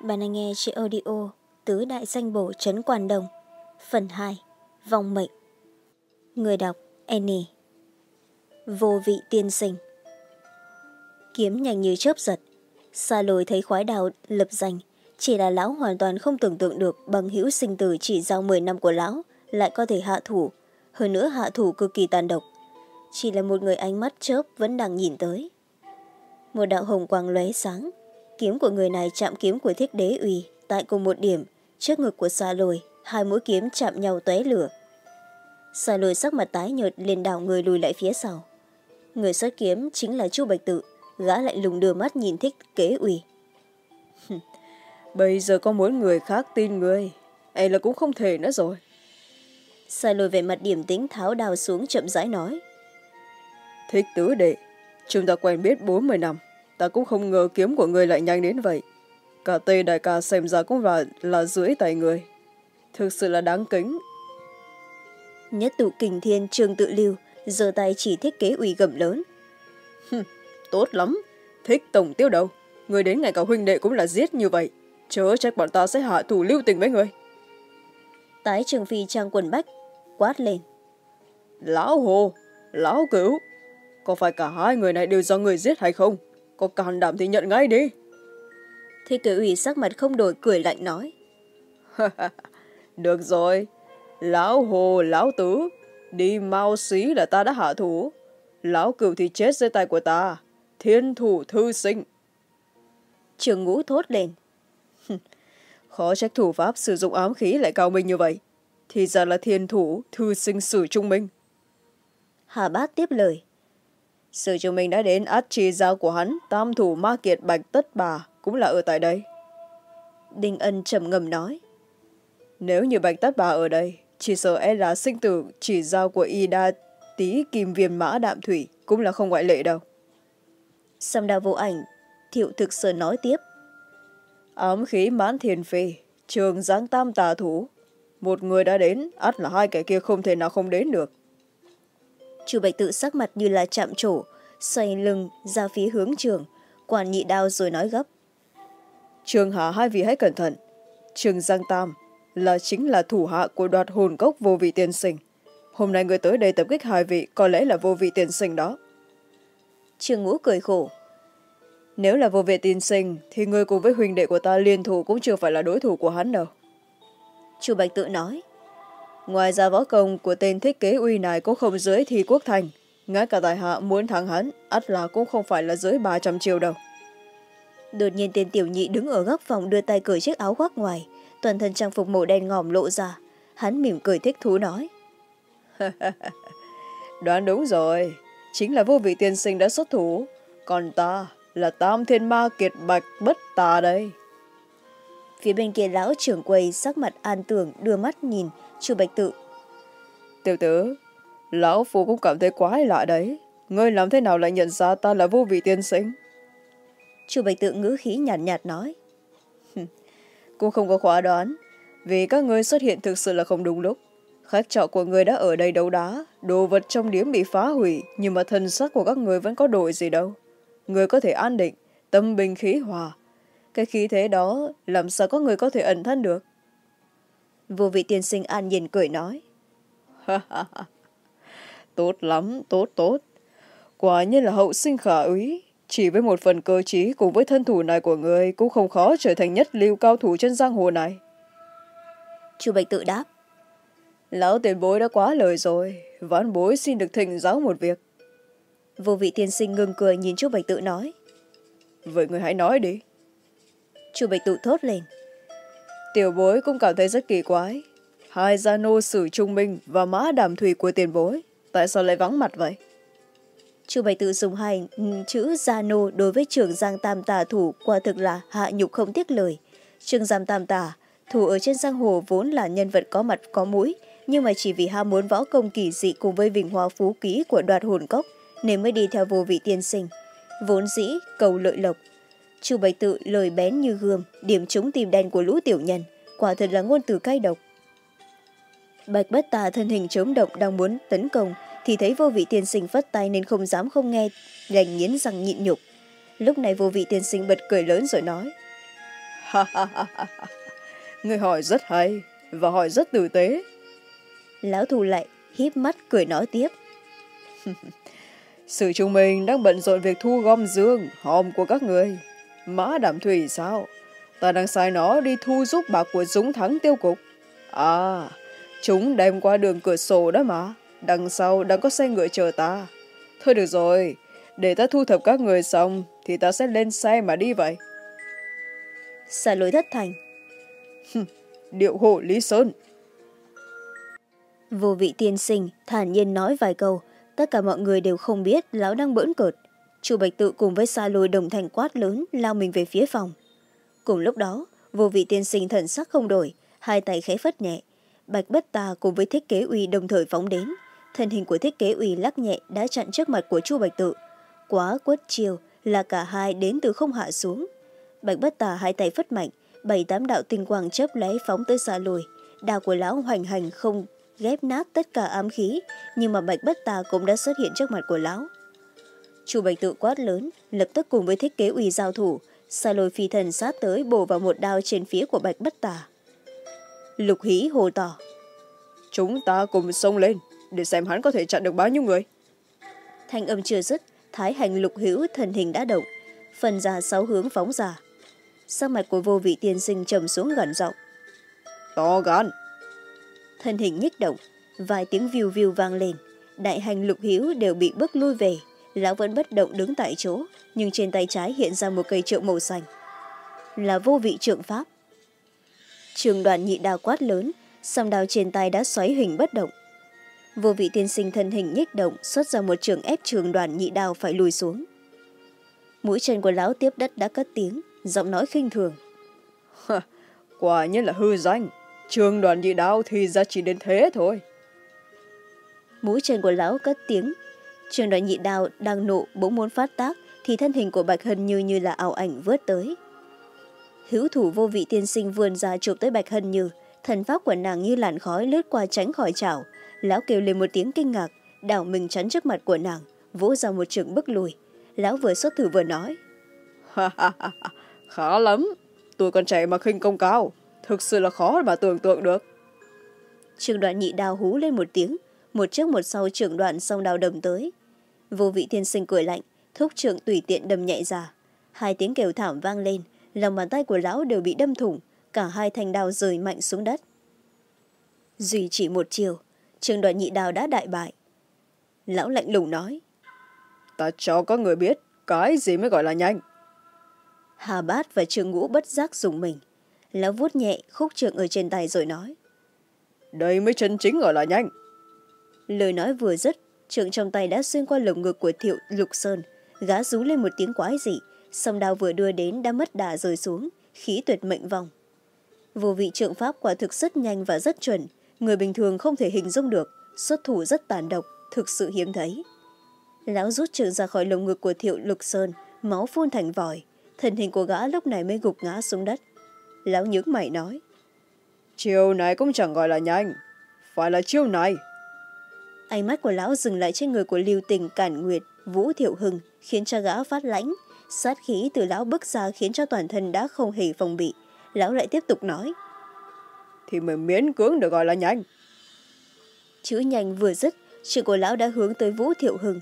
Bạn đang nghe trên audio, Tứ Đại Danh Bổ Trấn Quan Đồng, Phần hai, Vòng Mệnh Người đọc, Annie Vô vị tiên sinh Kiếm nhanh như chớp giật Xa lồi thấy khoái đào lập danh, Chỉ là lão hoàn toàn không tưởng tượng được bằng hữu sinh tử chỉ giao 10 năm của lão lại có thể hạ thủ. Hơn nữa hạ thủ cực kỳ tàn độc. Chỉ là một người ánh mắt chớp vẫn đang nhìn tới. Một đạo hồng quang lóe sáng kiếm của người này chạm kiếm của thiết đế uy. Tại cùng một điểm trước ngực của xa lồi hai mũi kiếm chạm nhau tóe lửa. Xa lồi sắc mặt tái nhợt liền đảo người lùi lại phía sau. Người xuất kiếm chính là chu bạch tự gã lại lùng đưa mắt nhìn thích kế uy. Bây giờ có muốn người khác tin người ấy là cũng không thể nữa rồi. Xa lồi về mặt điểm tính tháo đào xuống chậm rãi nói. Thích tứ đệ chúng ta quen biết bốn mươi năm ta cũng không ngờ kiếm của người lại nhanh đến vậy. Cả tây đại ca xem ra cũng là, là dưới tay người. Thực sự là đáng kính. Nhất tụ kình thiên trường tự lưu giơ tay chỉ thiết kế ủy gầm lớn. Tốt lắm. Thích tổng tiêu đầu. Người đến ngày cả huynh đệ cũng là giết như vậy. Chớ trách bọn ta sẽ hạ thủ lưu tình với người. Tái trường phi trang quần bách quát lên. Lão hồ lão cửu có phải cả hai người này đều do người giết hay không có can đảm thì nhận ngay đi. Thì cử ủy sắc mặt không đổi cười lạnh nói. Được rồi. Lão hồ lão tứ đi mau xí là ta đã hạ thủ. Lão cửu thì chết dưới tay của ta. Thiên thủ thư sinh. Trường ngũ thốt lên. Khó trách thủ pháp sử dụng ám khí lại cao minh như vậy. Thì ra là thiên thủ thư sinh sử trung minh. Hà bát tiếp lời sự chứng minh đã đến át chi giao của hắn tam thủ ma kiệt bạch tất bà cũng là ở tại đây. Đinh ân trầm ngầm nói nếu như bạch tất bà ở đây chỉ sợ e là sinh tử chỉ giao của y đa tí kim viêm mã đạm thủy cũng là không ngoại lệ đâu. Song đào vô ảnh thiệu thực sở nói tiếp ám khí mãn thiền phi trường giáng tam tà thủ một người đã đến ắt là hai kẻ kia không thể nào không đến được chu bạch tự sắc mặt như là chạm trổ xoay lưng ra phía hướng trường quản nhị đao rồi nói gấp. Trường hạ hai vị hãy cẩn thận. Trường giang tam là chính là thủ hạ của đoạt hồn cốc vô vị tiên sinh. Hôm nay người tới đây tập kích hai vị có lẽ là vô vị tiên sinh đó. Trường ngũ cười khổ. Nếu là vô vị tiên sinh thì người cùng với huỳnh đệ của ta liên thủ cũng chưa phải là đối thủ của hắn đâu. Chu bạch tự nói ngoài ra võ công của tên thiết kế uy này cũng không dưới thì quốc thành ngay cả tài hạ muốn thắng hắn ắt là cũng không phải là dưới ba trăm triệu đâu đột nhiên tên tiểu nhị đứng ở góc phòng đưa tay cởi chiếc áo khoác ngoài toàn thân trang phục màu đen ngòm lộ ra. Hắn mỉm cười thích thú nói. Đoán đúng rồi chính là vô vị tiên sinh đã xuất thủ. Còn ta là tam thiên ma kiệt bạch bất tà đây. Phía bên kia lão trưởng quầy sắc mặt an tưởng đưa mắt nhìn chu bạch tự. Tiểu tử lão phu cũng cảm thấy quái lạ đấy. Ngươi làm thế nào lại nhận ra ta là vô vị tiên sinh? Chu bạch tự ngữ khí nhàn nhạt, nhạt nói cũng không có khóa đoán. Vì các ngươi xuất hiện thực sự là không đúng lúc. Khách trọ của người đã ở đây đấu đá. Đồ vật trong điếm bị phá hủy nhưng mà thân sắc của các người vẫn có đổi gì đâu. Người có thể an định tâm bình khí hòa. Cái khí thế đó làm sao có người có thể ẩn thân được vô vị tiên sinh an nhiên cười nói. Tốt lắm tốt tốt. Quả nhiên là hậu sinh khả úy. Chỉ với một phần cơ trí cùng với thân thủ này của người cũng không khó trở thành nhất lưu cao thủ trên giang hồ này. Chu bạch tự đáp. Lão tiền bối đã quá lời rồi. Vãn bối xin được thỉnh giáo một việc. Vô vị tiên sinh ngừng cười nhìn chu bạch tự nói. Vậy người hãy nói đi. Chu bạch tự thốt lên tiểu bối cũng cảm thấy rất kỳ quái. Hai gia nô sử trung minh và mã đàm thủy của tiền bối, tại sao lại vắng mặt vậy? Chu bạch tự dùng hai chữ gia nô đối với trưởng giang tam tà thủ quả thực là hạ nhục không tiếc lời. Trường giang tam tà thủ ở trên giang hồ vốn là nhân vật có mặt, có mũi, nhưng mà chỉ vì ham muốn võ công kỳ dị cùng với vinh hoa phú ký của đoạt hồn cốc, nên mới đi theo vô vị tiên sinh. Vốn dĩ cầu lợi lộc chu bạch tự lời bén như gươm, điểm trúng tim đen của lũ tiểu nhân. Quả thật là ngôn từ cay độc. Bạch bất tà thân hình chống động đang muốn tấn công, thì thấy vô vị tiên sinh phất tay nên không dám không nghe đành nghiến răng nhịn nhục. Lúc này vô vị tiên sinh bật cười lớn rồi nói người hỏi rất hay và hỏi rất tử tế. Lão thù lại híp mắt cười nói tiếp sự chúng mình đang bận rộn việc thu gom dương, hòm của các người mã đảm thủy sao? Ta đang sai nó đi thu giúp bạc của dũng thắng tiêu cục. À chúng đem qua đường cửa sổ đó mà. Đằng sau đang có xe ngựa chờ ta. Thôi được rồi để ta thu thập các người xong thì ta sẽ lên xe mà đi vậy. Xả lối thất thành. Điệu hộ lý sơn. Vô vị tiên sinh thản nhiên nói vài câu. Tất cả mọi người đều không biết lão đang bỡn cợt chu bạch tự cùng với xa lôi đồng thành quát lớn, lao mình về phía phòng. Cùng lúc đó, vô vị tiên sinh thần sắc không đổi, hai tay khẽ phất nhẹ. Bạch bất tà cùng với thiết kế uy đồng thời phóng đến. Thân hình của thiết kế uy lắc nhẹ đã chặn trước mặt của chu bạch tự. Quá quất chiều là cả hai đến từ không hạ xuống. Bạch bất tà hai tay phất mạnh, bảy tám đạo tinh quang chớp lấy phóng tới xa lùi đào của lão hoành hành không ghép nát tất cả ám khí, nhưng mà bạch bất tà cũng đã xuất hiện trước mặt của lão chu bạch tự quát lớn lập tức cùng với thiết kế ủy giao thủ xa lôi phi thần sát tới bổ vào một đao trên phía của bạch bất tà. Lục hí hồ tỏ chúng ta cùng xông lên để xem hắn có thể chặn được bao nhiêu người. Thanh âm chưa dứt thái hành lục hữu thần hình đã động phần ra sáu hướng phóng ra. Sắc mặt của vô vị tiên sinh trầm xuống gần giọng to gan. Thân hình nhích động vài tiếng viu viu vang lên đại hành lục hữu đều bị bước lui về lão vẫn bất động đứng tại chỗ nhưng trên tay trái hiện ra một cây trượng màu xanh. Là vô vị trượng pháp. Trường đoàn nhị đào quát lớn song đào trên tay đã xoáy hình bất động. Vô vị tiên sinh thân hình nhích động xuất ra một trường ép trường đoàn nhị đào phải lùi xuống. Mũi chân của lão tiếp đất đã cất tiếng giọng nói khinh thường. Quả nhiên là hư danh. Trường đoàn nhị đào thì ra chỉ đến thế thôi. Mũi chân của lão cất tiếng trường đoàn nhị đào đang nộ bỗng muốn phát tác thì thân hình của bạch hân như như là ảo ảnh vớt tới. Hữu thủ vô vị tiên sinh vươn ra chụp tới bạch hân như thần pháp của nàng như làn khói lướt qua tránh khỏi chảo. Lão kêu lên một tiếng kinh ngạc đảo mình chắn trước mặt của nàng vỗ ra một trường bước lùi. Lão vừa xuất thử vừa nói. Khá lắm tôi còn trẻ mà khinh công cao thực sự là khó mà tưởng tượng được. Trường đoạn nhị đào hú lên một tiếng một trước một sau trưởng đoạn song đào đầm tới vô vị tiên sinh cười lạnh thúc trưởng tùy tiện đâm nhạy ra. Hai tiếng kêu thảm vang lên lòng bàn tay của lão đều bị đâm thủng cả hai thanh đào rời mạnh xuống đất. Duy chỉ một chiều trường đoàn nhị đào đã đại bại. Lão lạnh lùng nói ta cho có người biết cái gì mới gọi là nhanh. Hà bát và trường ngũ bất giác dùng mình. Lão vuốt nhẹ khúc trường ở trên tay rồi nói đây mới chân chính gọi là nhanh. Lời nói vừa dứt trượng trong tay đã xuyên qua lồng ngực của thiệu lục sơn gã rú lên một tiếng quái dị, song đao vừa đưa đến đã mất đà rơi xuống, khí tuyệt mệnh vòng vô vị trượng pháp quả thực rất nhanh và rất chuẩn, người bình thường không thể hình dung được, xuất thủ rất tàn độc, thực sự hiếm thấy. Lão rút trượng ra khỏi lồng ngực của thiệu lục sơn, máu phun thành vòi, thân hình của gã lúc này mới gục ngã xuống đất. Lão nhướng mày nói, chiều này cũng chẳng gọi là nhanh, phải là chiêu này ánh mắt của lão dừng lại trên người của lưu tình cản nguyệt vũ thiệu hưng khiến cho gã phát lãnh. Sát khí từ lão bước ra khiến cho toàn thân đã không hề phòng bị. Lão lại tiếp tục nói. Thì mới miễn cưỡng được gọi là nhanh. Chữ nhanh vừa dứt sự của lão đã hướng tới vũ thiệu hưng.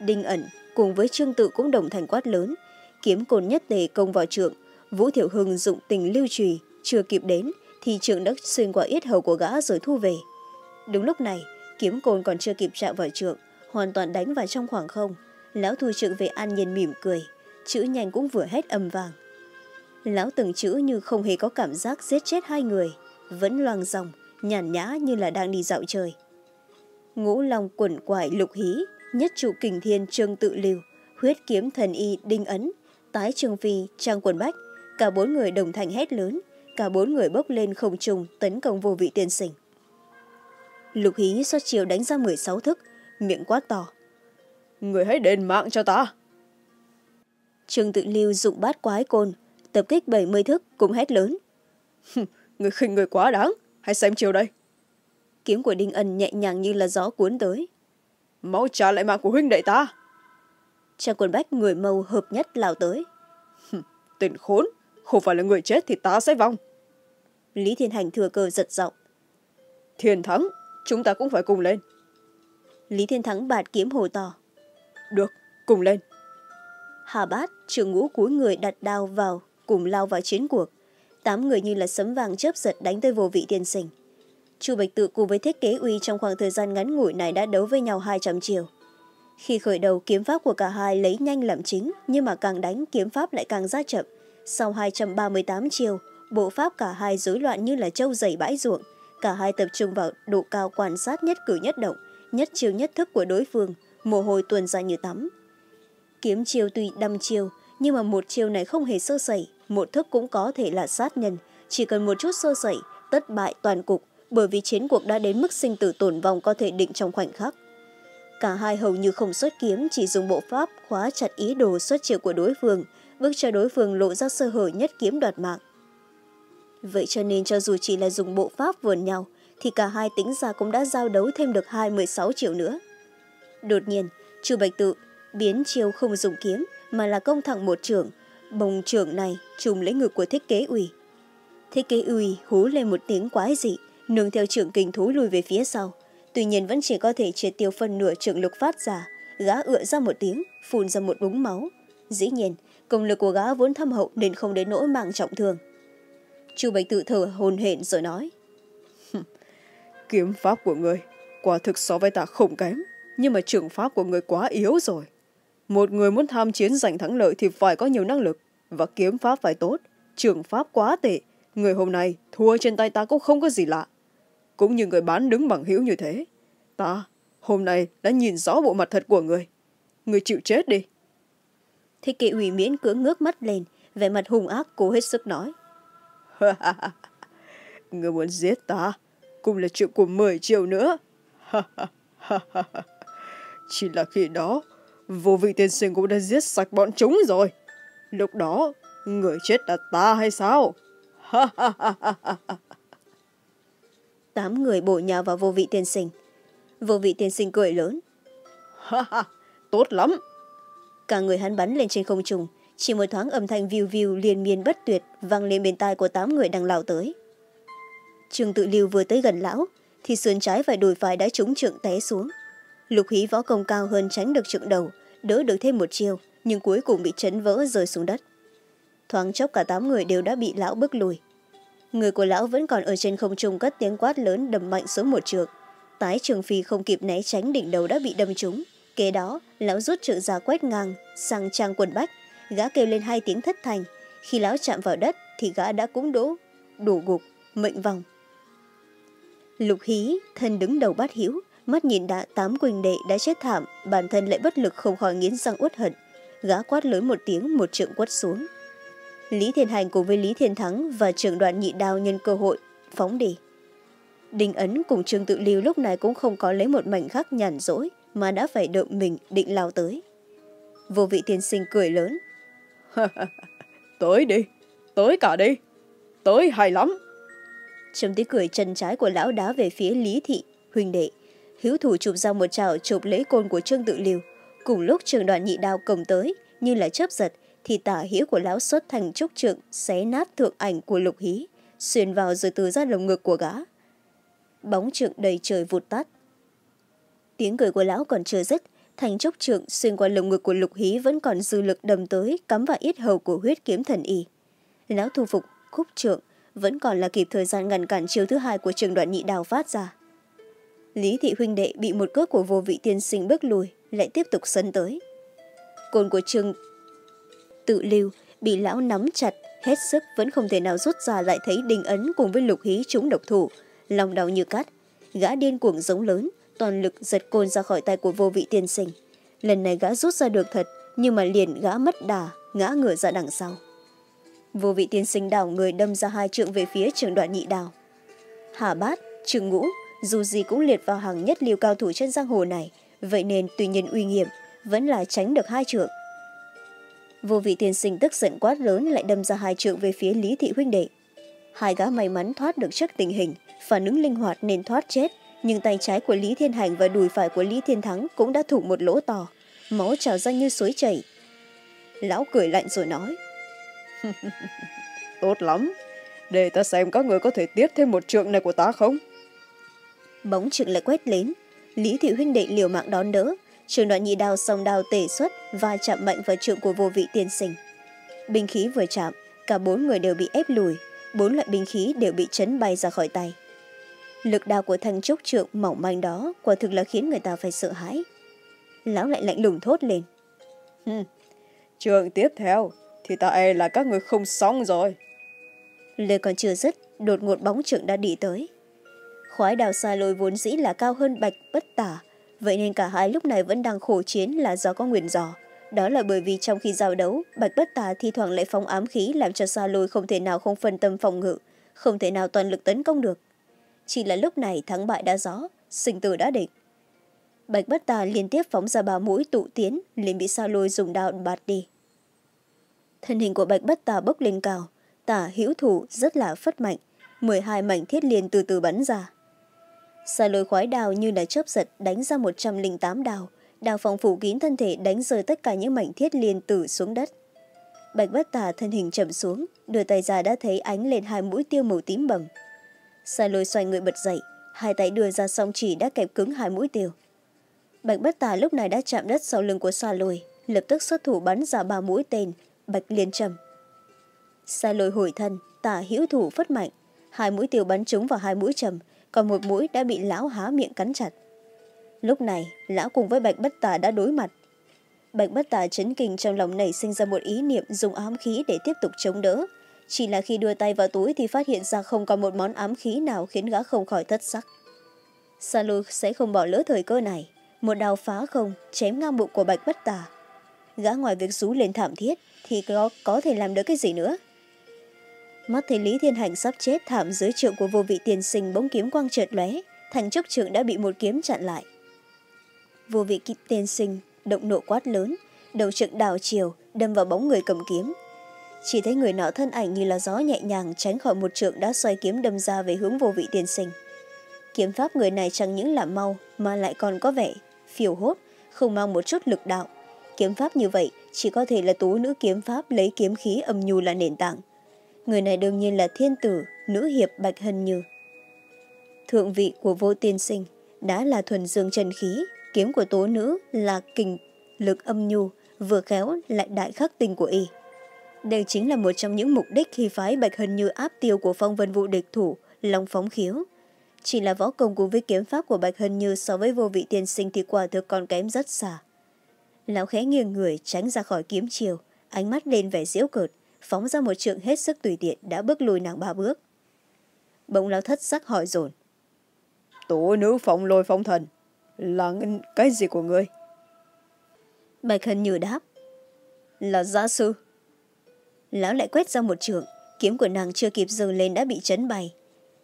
Đinh ẩn cùng với trương tự cũng đồng thành quát lớn. Kiếm cồn nhất tề công vào trượng vũ thiệu hưng dụng tình lưu trùy chưa kịp đến thì trượng đã xuyên qua yết hầu của gã rồi thu về. Đúng lúc này kiếm cồn còn chưa kịp chạm vào trượng, hoàn toàn đánh vào trong khoảng không. Lão thu trượng về an nhiên mỉm cười, chữ nhanh cũng vừa hết âm vàng. Lão từng chữ như không hề có cảm giác giết chết hai người, vẫn loang dòng, nhàn nhã như là đang đi dạo trời ngũ long quẩn quải lục hí, nhất trụ kình thiên trương tự lưu, huyết kiếm thần y đinh ấn, tái trương phi, trang quần bách. Cả bốn người đồng thành hét lớn, cả bốn người bốc lên không trùng tấn công vô vị tiên sinh lục hí xuất chiều đánh ra m sáu thức miệng quát to. Người hãy đền mạng cho ta. Trương tự lưu dụng bát quái côn tập kích bảy mươi thức cũng hét lớn. Người khinh người quá đáng hãy xem chiều đây. Kiếm của đinh ân nhẹ nhàng như là gió cuốn tới. Mau trả lại mạng của huynh đệ ta. Trang quân bách người mâu hợp nhất lao tới. Tên khốn không phải là người chết thì ta sẽ vong. Lý thiên hành thừa cơ giật giọng. Thiên thắng chúng ta cũng phải cùng lên. Lý thiên thắng bạt kiếm hồ to. Được cùng lên. Hà bát trường ngũ cúi người đặt đao vào cùng lao vào chiến cuộc. Tám người như là sấm vàng chớp giật đánh tới vô vị tiên sinh chu bạch tự cùng với thiết kế uy trong khoảng thời gian ngắn ngủi này đã đấu với nhau hai trăm chiều. Khi khởi đầu kiếm pháp của cả hai lấy nhanh làm chính nhưng mà càng đánh kiếm pháp lại càng ra chậm. Sau hai trăm ba mươi tám chiều bộ pháp cả hai rối loạn như là trâu dày bãi ruộng cả hai tập trung vào độ cao quan sát nhất cử nhất động, nhất chiêu nhất thức của đối phương, mồ hôi tuôn ra như tắm. Kiếm chiêu tuy đăm chiêu, nhưng mà một chiêu này không hề sơ sẩy, một thức cũng có thể là sát nhân. Chỉ cần một chút sơ sẩy tất bại toàn cục, bởi vì chiến cuộc đã đến mức sinh tử tổn vong có thể định trong khoảnh khắc. Cả hai hầu như không xuất kiếm, chỉ dùng bộ pháp khóa chặt ý đồ xuất chiêu của đối phương, bước cho đối phương lộ ra sơ hở nhất kiếm đoạt mạng vậy cho nên cho dù chỉ là dùng bộ pháp vườn nhau, thì cả hai tính ra cũng đã giao đấu thêm được hai mươi sáu triệu nữa. Đột nhiên, chu bạch tự biến chiêu không dùng kiếm, mà là công thẳng một trưởng. Bồng trưởng này trùng lấy ngực của thiết kế ủy thiết kế ủy hú lên một tiếng quái dị, nương theo trưởng kinh thú lùi về phía sau. Tuy nhiên vẫn chỉ có thể triệt tiêu phân nửa trưởng lực phát ra, gã ựa ra một tiếng, phun ra một búng máu. Dĩ nhiên, công lực của gã vốn thâm hậu nên không đến nỗi mạng trọng thương chu bạch tự thở hồn hển rồi nói. Kiếm pháp của người quả thực so với ta không kém nhưng mà trường pháp của người quá yếu rồi. Một người muốn tham chiến giành thắng lợi thì phải có nhiều năng lực và kiếm pháp phải tốt trường pháp quá tệ người hôm nay thua trên tay ta cũng không có gì lạ. Cũng như người bán đứng bằng hữu như thế ta hôm nay đã nhìn rõ bộ mặt thật của người. Người chịu chết đi. Thích kỵ ủy miễn cưỡng ngước mắt lên vẻ mặt hung ác cố hết sức nói người muốn giết ta cũng là chuyện của mười triệu nữa. Chỉ là khi đó vô vị tiên sinh cũng đã giết sạch bọn chúng rồi. Lúc đó người chết là ta hay sao? Tám người bổ nhào vào vô vị tiên sinh. Vô vị tiên sinh cười lớn. Tốt lắm. Cả người hắn bắn lên trên không trung chỉ một thoáng âm thanh viu viu liên miên bất tuyệt vang lên bên tai của tám người đang lao tới. Trương tự lưu vừa tới gần lão, thì sườn trái và đùi phải đã trúng trượng té xuống. Lục hí võ công cao hơn tránh được trượng đầu, đỡ được thêm một chiêu, nhưng cuối cùng bị chấn vỡ rơi xuống đất. Thoáng chốc cả tám người đều đã bị lão bước lùi. Người của lão vẫn còn ở trên không trung cất tiếng quát lớn đầm mạnh xuống một trượng. Tái trường phi không kịp né tránh đỉnh đầu đã bị đâm trúng. Kế đó, lão rút trượng ra quét ngang, sang trang quần bách gã kêu lên hai tiếng thất thành. Khi lão chạm vào đất, thì gã đã cũng đổ đổ gục, mệnh vòng. Lục hí, thân đứng đầu bát hiếu mắt nhìn đã tám quỳnh đệ đã chết thảm, bản thân lại bất lực không khỏi nghiến răng uất hận. Gã quát lớn một tiếng, một trượng quất xuống. Lý thiên hành cùng với lý thiên thắng và trưởng đoàn nhị đao nhân cơ hội, phóng đi. Đình ấn cùng trương tự lưu lúc này cũng không có lấy một mảnh khắc nhàn rỗi, mà đã phải đợi mình định lao tới. Vô vị tiên sinh cười lớn tới đi tới cả đi. Tới hay lắm. Trong tiếng cười chân trái của lão đá về phía lý thị huỳnh đệ. Hiếu thủ chụp ra một trào chụp lấy côn của trương tự liều cùng lúc trường đoàn nhị đao cầm tới, như là chớp giật, thì tả hữu của lão xuất thành trúc trượng, xé nát thượng ảnh của lục hí, xuyên vào rồi từ ra lồng ngực của gã. Bóng trượng đầy trời vụt tắt. Tiếng cười của lão còn chưa dứt thành trúc trượng xuyên qua lồng ngực của lục hí vẫn còn dư lực đầm tới, cắm vào ít hầu của huyết kiếm thần y. Lão thu phục, khúc trượng vẫn còn là kịp thời gian ngăn cản chiêu thứ hai của trường đoạn nhị đào phát ra. Lý thị huynh đệ bị một cước của vô vị tiên sinh bước lùi, lại tiếp tục sân tới. Côn của trường tự lưu bị lão nắm chặt, hết sức vẫn không thể nào rút ra lại thấy đình ấn cùng với lục hí chúng độc thủ, lòng đau như cắt, gã điên cuồng giống lớn toàn lực giật côn ra khỏi tay của vô vị tiên sinh. Lần này gã rút ra được thật, nhưng mà liền gã mất đà, ngã ngửa ra đằng sau. Vô vị tiên sinh đảo người đâm ra hai trượng về phía trường đoạn nhị đào hà bát, trường ngũ, dù gì cũng liệt vào hàng nhất liều cao thủ trên giang hồ này, vậy nên tuy nhiên uy nghiêm, vẫn là tránh được hai trượng. Vô vị tiên sinh tức giận quát lớn lại đâm ra hai trượng về phía lý thị huynh đệ. Hai gã may mắn thoát được trước tình hình, phản ứng linh hoạt nên thoát chết nhưng tay trái của lý thiên hành và đùi phải của lý thiên thắng cũng đã thủng một lỗ to. Máu trào ra như suối chảy. Lão cười lạnh rồi nói. Tốt lắm. Để ta xem các người có thể tiếp thêm một trượng này của ta không? Bóng trượng lại quét lên. Lý thị huynh đệ liều mạng đón đỡ. Trường đoạn nhị đao song đao tể xuất và chạm mạnh vào trượng của vô vị tiên sinh. Binh khí vừa chạm cả bốn người đều bị ép lùi. Bốn loại binh khí đều bị chấn bay ra khỏi tay lực đao của thanh trúc trượng mỏng manh đó quả thực là khiến người ta phải sợ hãi. Lão lại lạnh lùng thốt lên. Trượng tiếp theo thì ta e là các người không xong rồi. Lời còn chưa dứt đột ngột bóng trượng đã đi tới. Khoái đào xa lôi vốn dĩ là cao hơn bạch bất tả vậy nên cả hai lúc này vẫn đang khổ chiến là do có nguyền giò. Đó là bởi vì trong khi giao đấu bạch bất tả thi thoảng lại phóng ám khí làm cho xa lôi không thể nào không phân tâm phòng ngự không thể nào toàn lực tấn công được chỉ là lúc này thắng bại đã rõ sinh tử đã định. Bạch bất tà liên tiếp phóng ra ba mũi tụ tiến, liền bị sa lôi dùng đao bạt đi. Thân hình của bạch bất tà bốc lên cao, tả hữu thủ rất là phất mạnh, mười hai mảnh thiết liền từ từ bắn ra. Sa lôi khoái đào như là chớp giật đánh ra một trăm linh tám đào đào phòng phủ kín thân thể đánh rơi tất cả những mảnh thiết liền tử xuống đất. Bạch bất tà thân hình chậm xuống, đưa tay ra đã thấy ánh lên hai mũi tiêu màu tím bầm sai lôi xoay người bật dậy, hai tay đưa ra song chỉ đã kẹp cứng hai mũi tiêu. Bạch bất tà lúc này đã chạm đất sau lưng của xa lôi, lập tức xuất thủ bắn ra ba mũi tên, bạch liên trầm xa lôi hồi thân tả hữu thủ phất mạnh, hai mũi tiêu bắn trúng vào hai mũi trầm còn một mũi đã bị lão há miệng cắn chặt. Lúc này, lão cùng với bạch bất tà đã đối mặt. Bạch bất tà chấn kinh trong lòng nảy sinh ra một ý niệm dùng ám khí để tiếp tục chống đỡ chỉ là khi đưa tay vào túi thì phát hiện ra không còn một món ám khí nào khiến gã không khỏi thất sắc. Sa lôi sẽ không bỏ lỡ thời cơ này. Một đào phá không chém ngang bụng của bạch bất tà. Gã ngoài việc rú lên thảm thiết thì có, có thể làm được cái gì nữa? Mắt thấy lý thiên hành sắp chết thảm dưới trượng của vô vị tiền sinh bỗng kiếm quang trượt lóe thành trúc trượng đã bị một kiếm chặn lại. Vô vị Tiền sinh động nộ quát lớn đầu trượng đảo chiều đâm vào bóng người cầm kiếm chỉ thấy người nọ thân ảnh như là gió nhẹ nhàng tránh khỏi một trượng đã xoay kiếm đâm ra về hướng vô vị tiên sinh. Kiếm pháp người này chẳng những là mau mà lại còn có vẻ phiêu hốt, không mang một chút lực đạo. Kiếm pháp như vậy chỉ có thể là tú nữ kiếm pháp lấy kiếm khí âm nhu là nền tảng. Người này đương nhiên là thiên tử, nữ hiệp bạch hân như. Thượng vị của vô tiên sinh đã là thuần dương trần khí, kiếm của tố nữ là kình lực âm nhu, vừa khéo lại đại khắc tình của y đây chính là một trong những mục đích khi phái bạch hân như áp tiêu của phong vân vụ địch thủ long phóng khiếu. Chỉ là võ công cùng với kiếm pháp của bạch hân như so với vô vị tiên sinh thì quả thực còn kém rất xa. Lão khẽ nghiêng người tránh ra khỏi kiếm chiều ánh mắt lên vẻ diễu cợt phóng ra một trượng hết sức tùy tiện đã bước lùi nàng ba bước. Bỗng lão thất sắc hỏi dồn. Tổ nữ phong lôi phong thần là cái gì của ngươi? Bạch hân như đáp. Là gia sư lão lại quét ra một trường. Kiếm của nàng chưa kịp dừng lên đã bị chấn bày.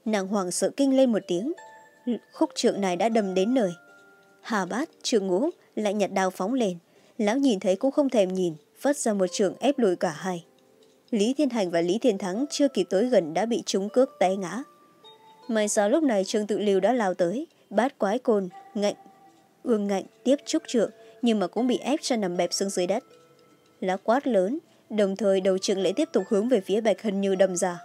Nàng hoảng sợ kinh lên một tiếng. Khúc trượng này đã đâm đến nơi. Hà bát, trường ngũ, lại nhặt đao phóng lên. Lão nhìn thấy cũng không thèm nhìn vất ra một trường ép lùi cả hai. Lý thiên hành và lý thiên thắng chưa kịp tới gần đã bị trúng cước té ngã. May sao lúc này trương tự liêu đã lao tới, bát quái côn, ngạnh, ương ngạnh tiếp trúc trượng, nhưng mà cũng bị ép cho nằm bẹp xuống dưới đất. Lá quát lớn đồng thời đầu trường lại tiếp tục hướng về phía bạch hân như đâm ra.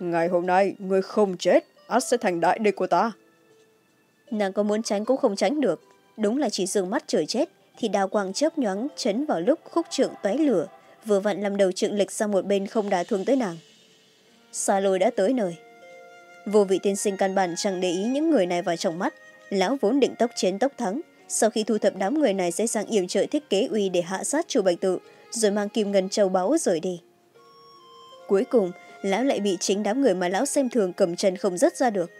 Ngày hôm nay người không chết ắt sẽ thành đại địch của ta. Nàng có muốn tránh cũng không tránh được. Đúng là chỉ dường mắt trời chết thì đào quang chớp nhoáng chấn vào lúc khúc trượng tóe lửa vừa vặn làm đầu trượng lịch sang một bên không đả thương tới nàng. Xa lôi đã tới nơi. Vô vị tiên sinh căn bản chẳng để ý những người này vào trong mắt. Lão vốn định tốc chiến tốc thắng sau khi thu thập đám người này sẽ sang yểm trợ thiết kế uy để hạ sát chủ bạch tự rồi mang kim ngân châu báu rời đi. Cuối cùng lão lại bị chính đám người mà lão xem thường cầm chân không dứt ra được.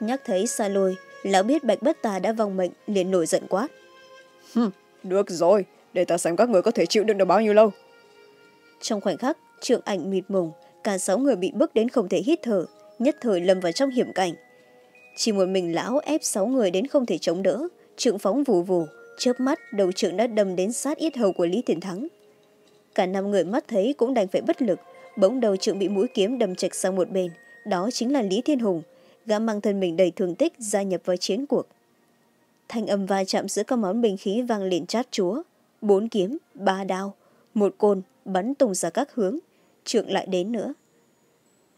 Nhắc thấy xa lôi lão biết bạch bất tà đã vong mệnh liền nổi giận quát được rồi để ta xem các người có thể chịu đựng được bao nhiêu lâu. Trong khoảnh khắc trượng ảnh mịt mùng cả sáu người bị bước đến không thể hít thở nhất thời lâm vào trong hiểm cảnh. Chỉ một mình lão ép sáu người đến không thể chống đỡ trượng phóng vù vù chớp mắt, đầu trượng đã đâm đến sát yết hầu của lý Tiến thắng. Cả năm người mắt thấy cũng đành phải bất lực, bỗng đầu trượng bị mũi kiếm đâm chạch sang một bên, đó chính là lý thiên hùng, gã mang thân mình đầy thương tích gia nhập vào chiến cuộc. Thanh âm va chạm giữa các món binh khí vang lên chát chúa, bốn kiếm, ba đao, một côn bắn tung ra các hướng, trượng lại đến nữa.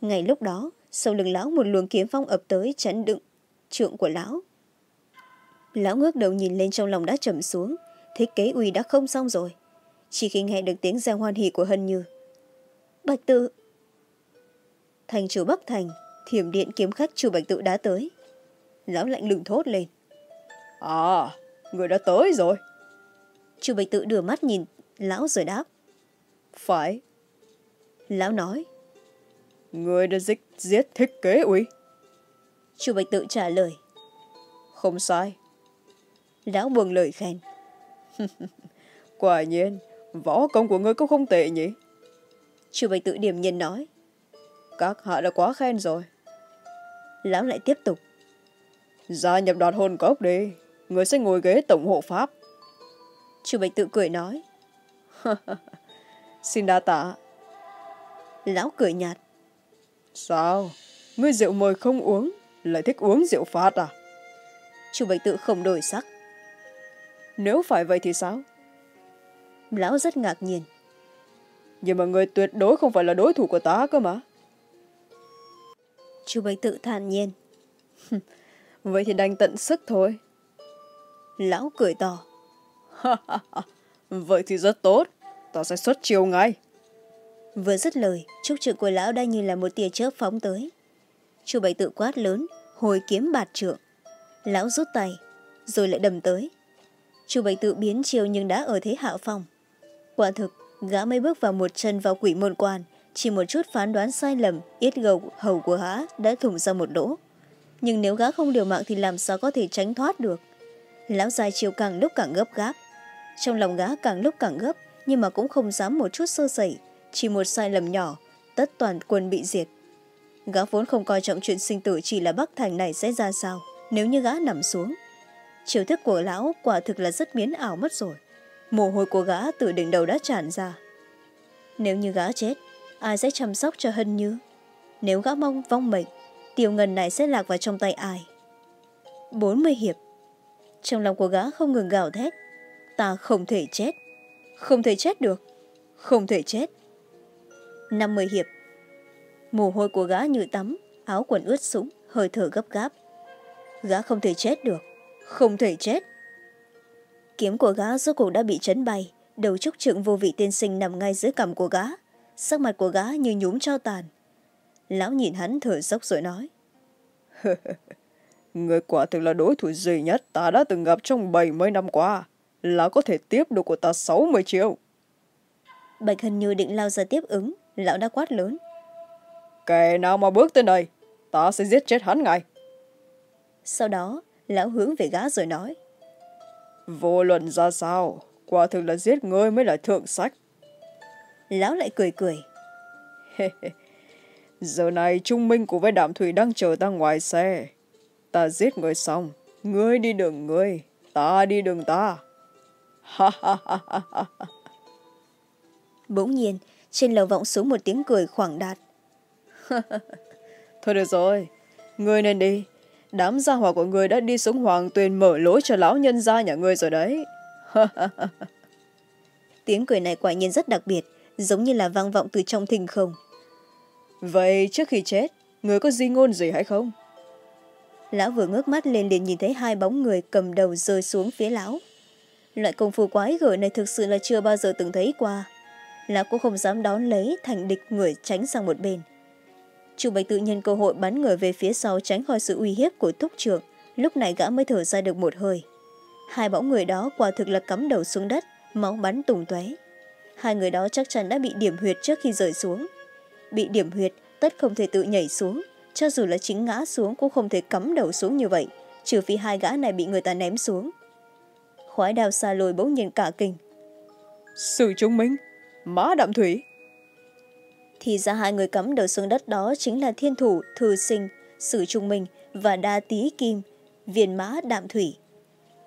Ngay lúc đó, sau lưng lão một luồng kiếm phong ập tới chắn đựng trượng của lão lão ngước đầu nhìn lên trong lòng đã trầm xuống. Thế kế uy đã không xong rồi. Chỉ khi nghe được tiếng gieo hoan hỉ của hân như. Bạch tự thành chủ bắc thành thiểm điện kiếm khách chủ bạch tự đã tới. Lão lạnh lùng thốt lên. À người đã tới rồi. Chủ bạch tự đưa mắt nhìn lão rồi đáp. Phải. Lão nói. Người đã giết, giết thích kế uy. Chủ bạch tự trả lời. Không sai lão buông lời khen. Quả nhiên võ công của ngươi cũng không tệ nhỉ. Chủ bạch tự điểm nhiên nói các hạ đã quá khen rồi. Lão lại tiếp tục gia nhập đoạt hồn cốc đi người sẽ ngồi ghế tổng hộ pháp. Chủ bạch tự cười nói xin đa tạ. Lão cười nhạt sao? Ngươi rượu mời không uống lại thích uống rượu phát à? Chủ bạch tự không đổi sắc nếu phải vậy thì sao? Lão rất ngạc nhiên. Nhưng mà người tuyệt đối không phải là đối thủ của ta cơ mà. Chủ bạch tự thản nhiên. Vậy thì đành tận sức thôi. Lão cười to. Vậy thì rất tốt. Ta sẽ xuất chiều ngay. Vừa dứt lời trúc trượng của lão đã như là một tia chớp phóng tới. Chu bạch tự quát lớn hồi kiếm bạt trượng. Lão rút tay rồi lại đầm tới chu bạch tự biến chiều nhưng đã ở thế hạ phong quả thực, gã mới bước vào một chân vào quỷ môn quan, chỉ một chút phán đoán sai lầm yết gầu, hầu của gã đã thủng ra một lỗ. Nhưng nếu gã không điều mạng thì làm sao có thể tránh thoát được? Lão dài chiều càng lúc càng gấp gáp. Trong lòng gã càng lúc càng gấp, nhưng mà cũng không dám một chút sơ sẩy, chỉ một sai lầm nhỏ, tất toàn quân bị diệt. Gã vốn không coi trọng chuyện sinh tử chỉ là bắc thành này sẽ ra sao, nếu như gã nằm xuống chiều thức của lão quả thực là rất biến ảo mất rồi. Mồ hôi của gã từ đỉnh đầu đã tràn ra. Nếu như gã chết, ai sẽ chăm sóc cho hân như? Nếu gã mong, vong mệnh tiêu ngân này sẽ lạc vào trong tay ai? Bốn mươi hiệp. Trong lòng của gã không ngừng gào thét. Ta không thể chết. Không thể chết được. Không thể chết. Năm mươi hiệp. Mồ hôi của gã như tắm, áo quần ướt sũng, hơi thở gấp gáp. Gã không thể chết được không thể chết. Kiếm của gã rốt cuộc đã bị chấn bay đầu trúc trượng vô vị tiên sinh nằm ngay dưới cằm của gã sắc mặt của gã như nhúm cho tàn. Lão nhìn hắn thở dốc rồi nói người quả thực là đối thủ duy nhất ta đã từng gặp trong bảy mươi năm qua. Là có thể tiếp được của ta sáu mươi triệu bạch hân như định lao ra tiếp ứng lão đã quát lớn kẻ nào mà bước tới đây ta sẽ giết chết hắn ngay. Sau đó lão hướng về gã rồi nói. Vô luận ra sao quả thực là giết ngươi mới là thượng sách. Lão lại cười cười. Giờ này trung minh của với đạm thủy đang chờ ta ngoài xe. Ta giết người xong ngươi đi đường ngươi ta đi đường ta. Bỗng nhiên trên lầu vọng xuống một tiếng cười khoảng đạt. Thôi được rồi ngươi nên đi đám gia hỏa của người đã đi xuống hoàng tuyền mở lối cho lão nhân gia nhà ngươi rồi đấy. Tiếng cười này quả nhiên rất đặc biệt giống như là vang vọng từ trong thình không. Vậy trước khi chết người có di ngôn gì hay không? Lão vừa ngước mắt lên liền nhìn thấy hai bóng người cầm đầu rơi xuống phía lão. Loại công phu quái gở này thực sự là chưa bao giờ từng thấy qua. Lão cũng không dám đón lấy thành địch người tránh sang một bên chu bạch tự nhân cơ hội bắn người về phía sau tránh khỏi sự uy hiếp của thúc trưởng. Lúc này gã mới thở ra được một hơi. Hai bóng người đó quả thực là cắm đầu xuống đất, máu bắn tùng tóe. Hai người đó chắc chắn đã bị điểm huyệt trước khi rơi xuống. Bị điểm huyệt, tất không thể tự nhảy xuống. Cho dù là chính ngã xuống cũng không thể cắm đầu xuống như vậy, trừ phi hai gã này bị người ta ném xuống. Khoái đào xa lồi bỗng nhiên cả kinh. Sự chúng minh mã đạm thủy thì ra hai người cắm đầu xuống đất đó chính là thiên thủ thư sinh sử trung minh và đa tý kim viên mã đạm thủy.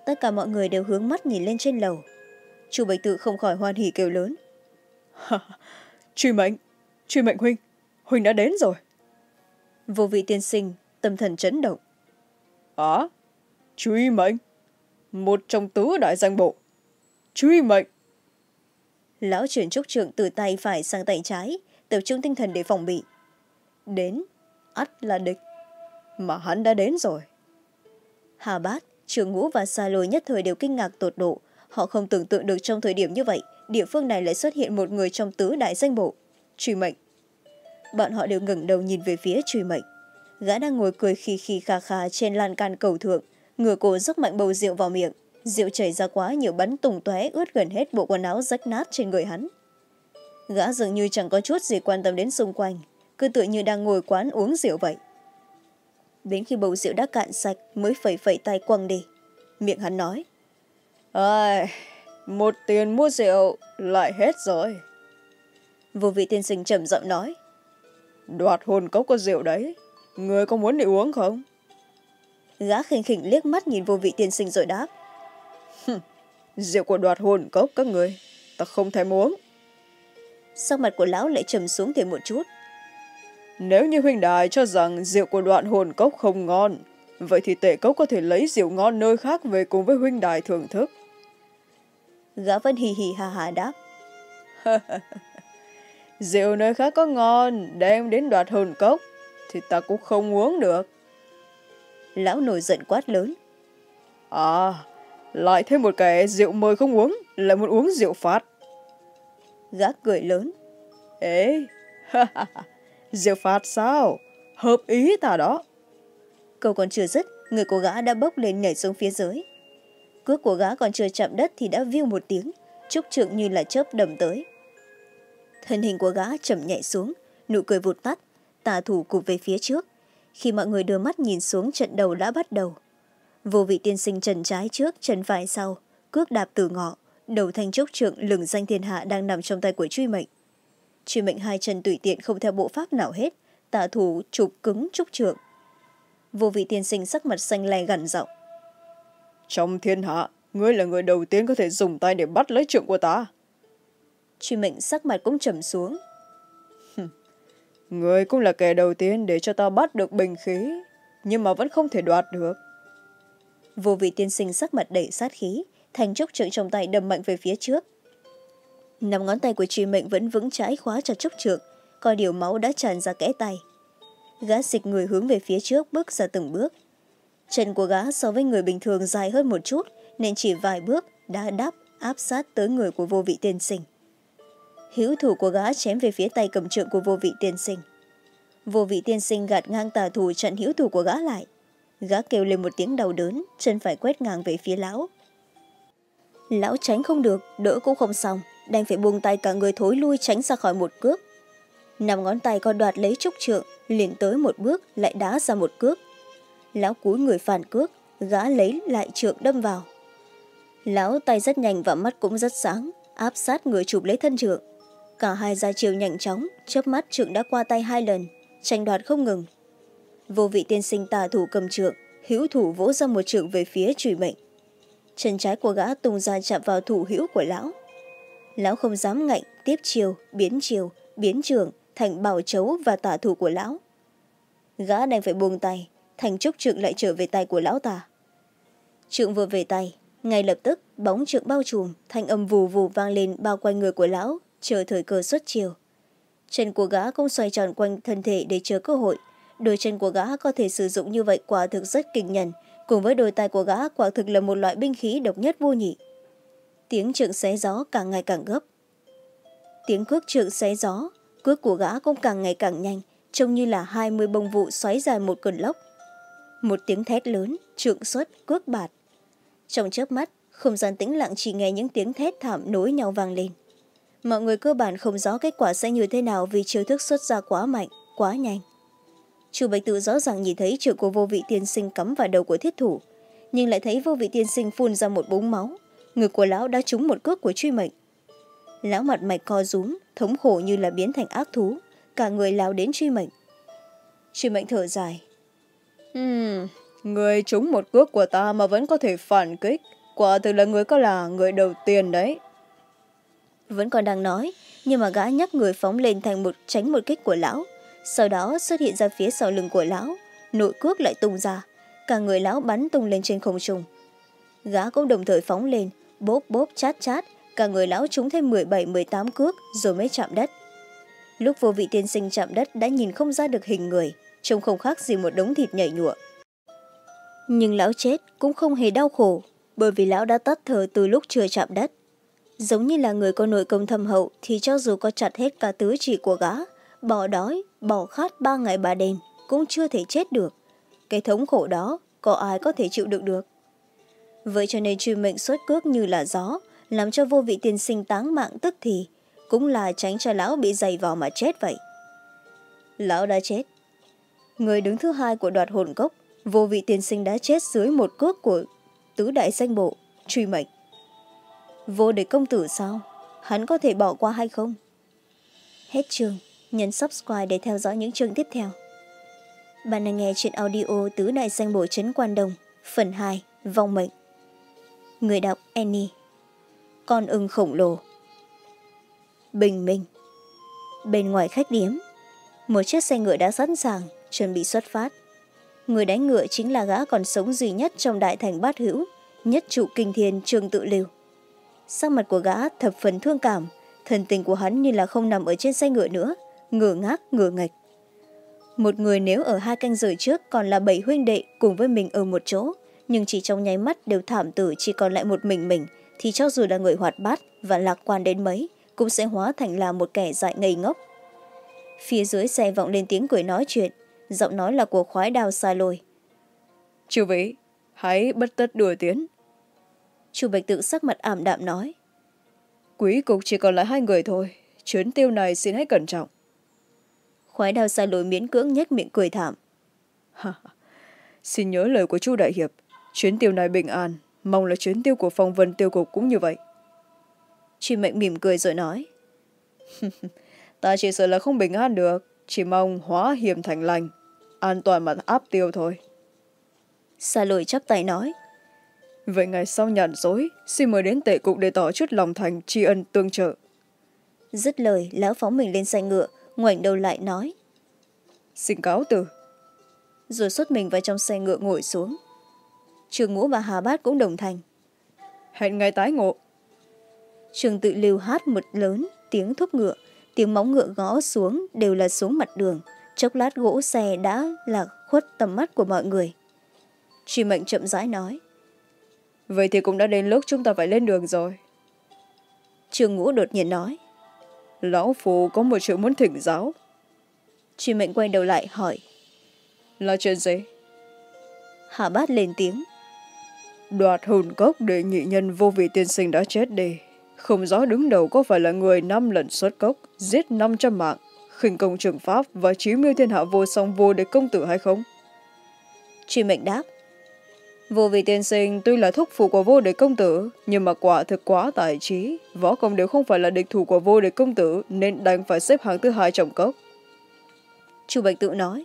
Tất cả mọi người đều hướng mắt nhìn lên trên lầu. Chu bạch tự không khỏi hoan hỉ kêu lớn. Truy mệnh truy mệnh huynh huynh đã đến rồi. Vô vị tiên sinh tâm thần chấn động. Á truy mệnh một trong tứ đại danh bộ. Truy mệnh. Lão chuyển trúc trượng từ tay phải sang tay trái tập trung tinh thần để phòng bị. Đến, ắt là địch, mà hắn đã đến rồi. Hà bát trường ngũ và xa lôi nhất thời đều kinh ngạc tột độ. Họ không tưởng tượng được trong thời điểm như vậy, địa phương này lại xuất hiện một người trong tứ đại danh bộ, truy mệnh. Bọn họ đều ngẩng đầu nhìn về phía truy mệnh. Gã đang ngồi cười khì khì khà khà trên lan can cầu thượng, ngửa cổ dốc mạnh bầu rượu vào miệng. Rượu chảy ra quá nhiều bắn tùng tóe ướt gần hết bộ quần áo rách nát trên người hắn gã dường như chẳng có chút gì quan tâm đến xung quanh cứ tựa như đang ngồi quán uống rượu vậy. Đến khi bầu rượu đã cạn sạch mới phẩy phẩy tay quăng đi. Miệng hắn nói ơi một tiền mua rượu lại hết rồi. Vô vị tiên sinh trầm giọng nói đoạt hồn cốc có rượu đấy người có muốn đi uống không? Gã khinh khỉnh liếc mắt nhìn vô vị tiên sinh rồi đáp rượu của đoạt hồn cốc các người ta không thèm uống sắc mặt của lão lại trầm xuống thêm một chút. Nếu như huynh đài cho rằng rượu của đoạn hồn cốc không ngon vậy thì tệ cốc có thể lấy rượu ngon nơi khác về cùng với huynh đài thưởng thức. Gã vẫn hì hì hà hà đáp. Rượu nơi khác có ngon đem đến đoạt hồn cốc thì ta cũng không uống được. Lão nổi giận quát lớn. À lại thêm một kẻ rượu mời không uống lại muốn uống rượu phát gã cười lớn. Ế diệu phạt sao? Hợp ý ta đó. Câu còn chưa dứt, người của gã đã bốc lên nhảy xuống phía dưới. Cước của gã còn chưa chạm đất thì đã viu một tiếng trúc trượng như là chớp đầm tới. Thân hình của gã chậm nhảy xuống, nụ cười vụt tắt, tà thủ cụp về phía trước. Khi mọi người đưa mắt nhìn xuống, trận đầu đã bắt đầu. Vô vị tiên sinh trần trái trước, trần phải sau, cước đạp từ ngọ đầu thanh trúc trượng lừng danh thiên hạ đang nằm trong tay của truy mệnh. Truy mệnh hai chân tùy tiện không theo bộ pháp nào hết tà thủ chụp cứng trúc trượng vô vị tiên sinh sắc mặt xanh lè gằn giọng. Trong thiên hạ ngươi là người đầu tiên có thể dùng tay để bắt lấy trượng của ta. Truy mệnh sắc mặt cũng trầm xuống. Ngươi cũng là kẻ đầu tiên để cho ta bắt được bình khí nhưng mà vẫn không thể đoạt được. Vô vị tiên sinh sắc mặt đầy sát khí thành trúc trượng trong tay đâm mạnh về phía trước. Năm ngón tay của truy mệnh vẫn vững chãi khóa chặt trúc trượng coi điều máu đã tràn ra kẽ tay. Gã xịt người hướng về phía trước bước ra từng bước. Chân của gã so với người bình thường dài hơn một chút, nên chỉ vài bước đã đáp áp sát tới người của vô vị tiên sinh. Hữu thủ của gã chém về phía tay cầm trượng của vô vị tiên sinh. Vô vị tiên sinh gạt ngang tà thủ chặn hữu thủ của gã lại. Gã kêu lên một tiếng đau đớn, chân phải quét ngang về phía lão lão tránh không được, đỡ cũng không xong. Đành phải buông tay cả người thối lui tránh ra khỏi một cước. Năm ngón tay còn đoạt lấy trúc trượng, liền tới một bước, lại đá ra một cước. Lão cúi người phản cước, gã lấy lại trượng đâm vào. Lão tay rất nhanh và mắt cũng rất sáng, áp sát người chụp lấy thân trượng. Cả hai ra chiều nhanh chóng, chớp mắt trượng đã qua tay hai lần, tranh đoạt không ngừng. Vô vị tiên sinh tà thủ cầm trượng, hữu thủ vỗ ra một trượng về phía trùy mệnh chân trái của gã tung ra chạm vào thủ hữu của lão. Lão không dám ngạnh, tiếp chiều, biến chiều, biến trường, thành bảo chấu và tả thủ của lão. Gã đành phải buông tay, thành trúc trượng lại trở về tay của lão tả trượng vừa về tay, ngay lập tức, bóng trượng bao trùm, thanh âm vù vù vang lên bao quanh người của lão, chờ thời cơ xuất chiều. Chân của gã cũng xoay tròn quanh thân thể để chờ cơ hội. Đôi chân của gã có thể sử dụng như vậy quả thực rất kinh nhận cùng với đôi tay của gã, quả thực là một loại binh khí độc nhất vô nhị. Tiếng trượng xé gió càng ngày càng gấp. Tiếng cước trượng xé gió, cước của gã cũng càng ngày càng nhanh, trông như là hai mươi bông vụ xoáy dài một cơn lốc. Một tiếng thét lớn, trượng xuất, cước bạt. Trong chớp mắt, không gian tĩnh lặng chỉ nghe những tiếng thét thảm nối nhau vang lên. Mọi người cơ bản không rõ kết quả sẽ như thế nào vì chiêu thức xuất ra quá mạnh, quá nhanh chu bạch tự rõ ràng nhìn thấy trượng của vô vị tiên sinh cắm vào đầu của thiết thủ nhưng lại thấy vô vị tiên sinh phun ra một búng máu. Ngực của lão đã trúng một cước của truy mệnh. Lão mặt mạch co rúm thống khổ như là biến thành ác thú. Cả người lao đến truy mệnh. Truy mệnh thở dài. Hmm, người trúng một cước của ta mà vẫn có thể phản kích. Quả thực là người có là người đầu tiên đấy. Vẫn còn đang nói nhưng mà gã nhắc người phóng lên thành một tránh một kích của lão sau đó xuất hiện ra phía sau lưng của lão, nội cước lại tung ra, cả người lão bắn tung lên trên không trung. Gã cũng đồng thời phóng lên, bốp bốp chát chát, cả người lão trúng thêm m bảy m tám cước rồi mới chạm đất. Lúc vô vị tiên sinh chạm đất đã nhìn không ra được hình người, trông không khác gì một đống thịt nhảy nhụa. Nhưng lão chết cũng không hề đau khổ, bởi vì lão đã tắt thở từ lúc chưa chạm đất. Giống như là người có nội công thâm hậu thì cho dù có chặt hết cả tứ chỉ của gã bỏ đói bỏ khát ba ngày ba đêm cũng chưa thể chết được. Cái thống khổ đó, có ai có thể chịu đựng được? Vậy cho nên truy mệnh xuất cước như là gió, làm cho vô vị tiên sinh táng mạng tức thì, cũng là tránh cho lão bị dày vào mà chết vậy. Lão đã chết. Người đứng thứ hai của đoạt hồn cốc vô vị tiên sinh đã chết dưới một cước của tứ đại danh bộ, truy mệnh. Vô địch công tử sao? Hắn có thể bỏ qua hay không? Hết chương nhấn subscribe để theo dõi những chương tiếp theo. Bạn đang nghe chuyện audio tứ đại danh bổ trấn quan đồng, phần hai, vong mệnh. Người đọc, annie. Con ưng khổng lồ. Bình minh. Bên ngoài khách điếm, một chiếc xe ngựa đã sẵn sàng, chuẩn bị xuất phát. Người đánh ngựa chính là gã còn sống duy nhất trong đại thành bát hữu, nhất trụ kinh thiên trương tự lưu. Sắc mặt của gã thập phần thương cảm, thần tình của hắn như là không nằm ở trên xe ngựa nữa ngửa ngác ngửa ngạch một người nếu ở hai canh giờ trước còn là bảy huynh đệ cùng với mình ở một chỗ nhưng chỉ trong nháy mắt đều thảm tử chỉ còn lại một mình mình thì cho dù là người hoạt bát và lạc quan đến mấy cũng sẽ hóa thành là một kẻ dại ngây ngốc. Phía dưới xe vọng lên tiếng cười nói chuyện giọng nói là của khoái đào xa lôi. Chư vị hãy bất tất đùa tiến. Chu bạch tự sắc mặt ảm đạm nói. Quý cục chỉ còn lại hai người thôi chuyến tiêu này xin hãy cẩn trọng khoái đào xa lôi miễn cưỡng nhếch miệng cười thảm. Xin nhớ lời của chu đại hiệp chuyến tiêu này bình an mong là chuyến tiêu của phong vân tiêu cục cũng như vậy. Truy mệnh mỉm cười rồi nói. Ta chỉ sợ là không bình an được chỉ mong hóa hiểm thành lành an toàn mà áp tiêu thôi. Xa lôi chắp tay nói. Vậy ngày sau nhàn dối xin mời đến tệ cục để tỏ chút lòng thành tri ân tương trợ. Dứt lời lão phóng mình lên xe ngựa ngoảnh đầu lại nói. Xin cáo từ. Rồi xuất mình vào trong xe ngựa ngồi xuống. Trường ngũ và hà bát cũng đồng thành. Hẹn ngày tái ngộ. Trường tự lưu hát một lớn tiếng thúc ngựa tiếng móng ngựa gõ xuống đều là xuống mặt đường. Chốc lát gỗ xe đã lạc khuất tầm mắt của mọi người. Truy mệnh chậm rãi nói. Vậy thì cũng đã đến lúc chúng ta phải lên đường rồi. Trường ngũ đột nhiên nói lão phù có một chuyện muốn thỉnh giáo. Truy mệnh quay đầu lại hỏi. Là chuyện gì? Hà bát lên tiếng. Đoạt hồn cốc để nhị nhân vô vị tiên sinh đã chết đi. Không rõ đứng đầu có phải là người năm lần xuất cốc giết năm trăm mạng khinh công trường pháp và chí miêu thiên hạ vô song vô địch công tử hay không? Truy mệnh đáp vô vị tiên sinh tuy là thúc phụ của vô địch công tử nhưng mà quả thực quá tài trí. Võ công đều không phải là địch thủ của vô địch công tử nên đành phải xếp hàng thứ hai trong cốc. Chu bạch tự nói.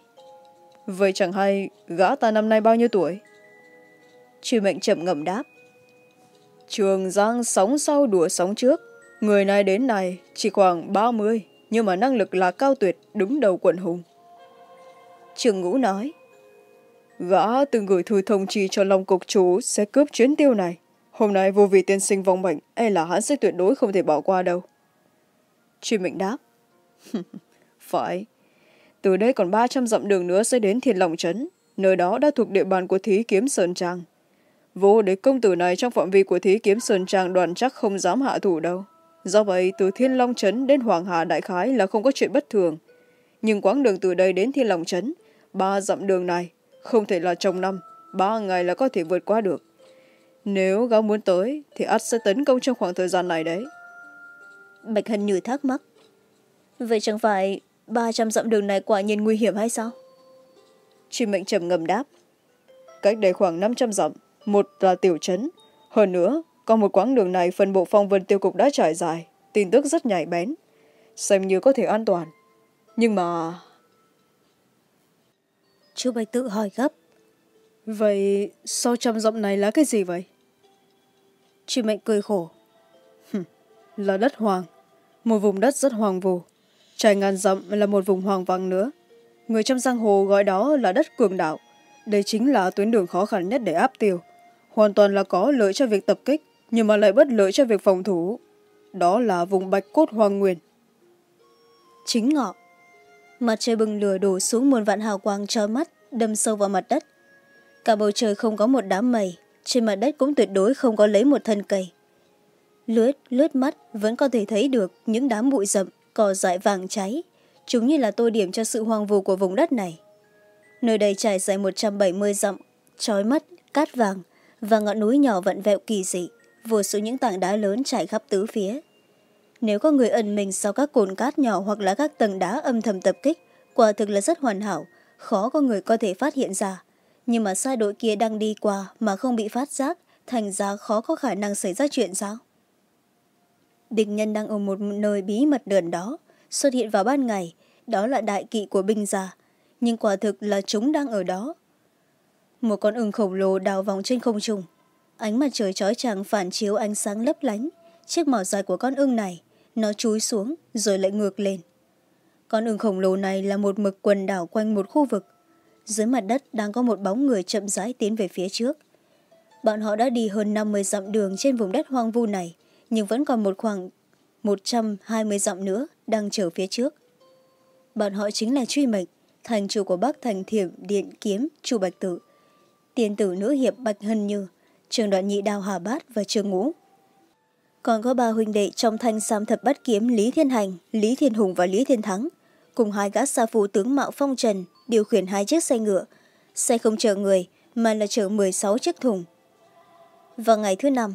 Vậy chẳng hay gã ta năm nay bao nhiêu tuổi? Truy mệnh chậm ngầm đáp. Trường giang sống sau đùa sống trước. Người này đến này chỉ khoảng ba mươi nhưng mà năng lực là cao tuyệt đứng đầu quận hùng. Trường ngũ nói gã từng gửi thư thông chi cho long cục chú sẽ cướp chuyến tiêu này. Hôm nay vô vị tiên sinh vong bệnh e là hắn sẽ tuyệt đối không thể bỏ qua đâu. Truy mệnh đáp. Phải. Từ đây còn ba trăm dặm đường nữa sẽ đến thiên lòng trấn, nơi đó đã thuộc địa bàn của thí kiếm sơn trang. Vô đế công tử này trong phạm vi của thí kiếm sơn trang đoàn chắc không dám hạ thủ đâu. Do vậy, từ thiên long trấn đến hoàng hà đại khái là không có chuyện bất thường. Nhưng quãng đường từ đây đến thiên long trấn, ba dặm đường này không thể là trong năm ba ngày là có thể vượt qua được. Nếu gã muốn tới thì ắt sẽ tấn công trong khoảng thời gian này đấy. Bạch hân như thắc mắc. Vậy chẳng phải ba trăm dặm đường này quả nhiên nguy hiểm hay sao? Truy mệnh trầm ngầm đáp. Cách đây khoảng năm trăm dặm một là tiểu trấn. Hơn nữa còn một quãng đường này phần bộ phong vân tiêu cục đã trải dài tin tức rất nhạy bén. Xem như có thể an toàn. Nhưng mà chú bạch tự hỏi gấp. Vậy sau trăm dặm này là cái gì vậy? Truy mệnh cười khổ. Là đất hoàng một vùng đất rất hoàng vù trải ngàn dặm là một vùng hoàng vắng nữa. Người trong giang hồ gọi đó là đất cường đạo. Đây chính là tuyến đường khó khăn nhất để áp tiêu. Hoàn toàn là có lợi cho việc tập kích nhưng mà lại bất lợi cho việc phòng thủ. Đó là vùng bạch cốt hoàng nguyên. Chính ngọ mặt trời bừng lửa đổ xuống muôn vạn hào quang trói mắt, đâm sâu vào mặt đất. Cả bầu trời không có một đám mây, trên mặt đất cũng tuyệt đối không có lấy một thân cây. Lướt lướt mắt, vẫn có thể thấy được những đám bụi rậm, cỏ dại vàng cháy. Chúng như là tô điểm cho sự hoang vu của vùng đất này. Nơi đây trải dài một trăm bảy mươi dặm, trói mắt, cát vàng và ngọn núi nhỏ vặn vẹo kỳ dị, vô số những tảng đá lớn trải khắp tứ phía nếu có người ẩn mình sau các cồn cát nhỏ hoặc là các tầng đá âm thầm tập kích, quả thực là rất hoàn hảo, khó có người có thể phát hiện ra. Nhưng mà sai đội kia đang đi qua mà không bị phát giác, thành ra khó có khả năng xảy ra chuyện sao? Địch nhân đang ở một nơi bí mật gần đó, xuất hiện vào ban ngày, đó là đại kỵ của binh già nhưng quả thực là chúng đang ở đó. Một con ưng khổng lồ đào vòng trên không trung, ánh mặt trời chói chang phản chiếu ánh sáng lấp lánh, chiếc mỏ dài của con ưng này nó chúi xuống, rồi lại ngược lên. Con ưng khổng lồ này là một mực quần đảo quanh một khu vực. Dưới mặt đất đang có một bóng người chậm rãi tiến về phía trước. Bọn họ đã đi hơn năm mươi dặm đường trên vùng đất hoang vu này, nhưng vẫn còn một khoảng một trăm hai mươi dặm nữa đang chờ phía trước. Bọn họ chính là truy mệnh, thành chủ của bắc thành thiểm điện kiếm chu bạch tử. Tiền tử nữ hiệp bạch hân như, trường đoạn nhị đào hà bát và trường ngũ còn có ba huynh đệ trong thanh sam thập bát kiếm lý thiên hành, lý thiên hùng và lý thiên thắng. Cùng hai gã xa phù tướng mạo phong trần, điều khiển hai chiếc xe ngựa. Xe không chở người, mà là chở m sáu chiếc thùng. Vào ngày thứ năm,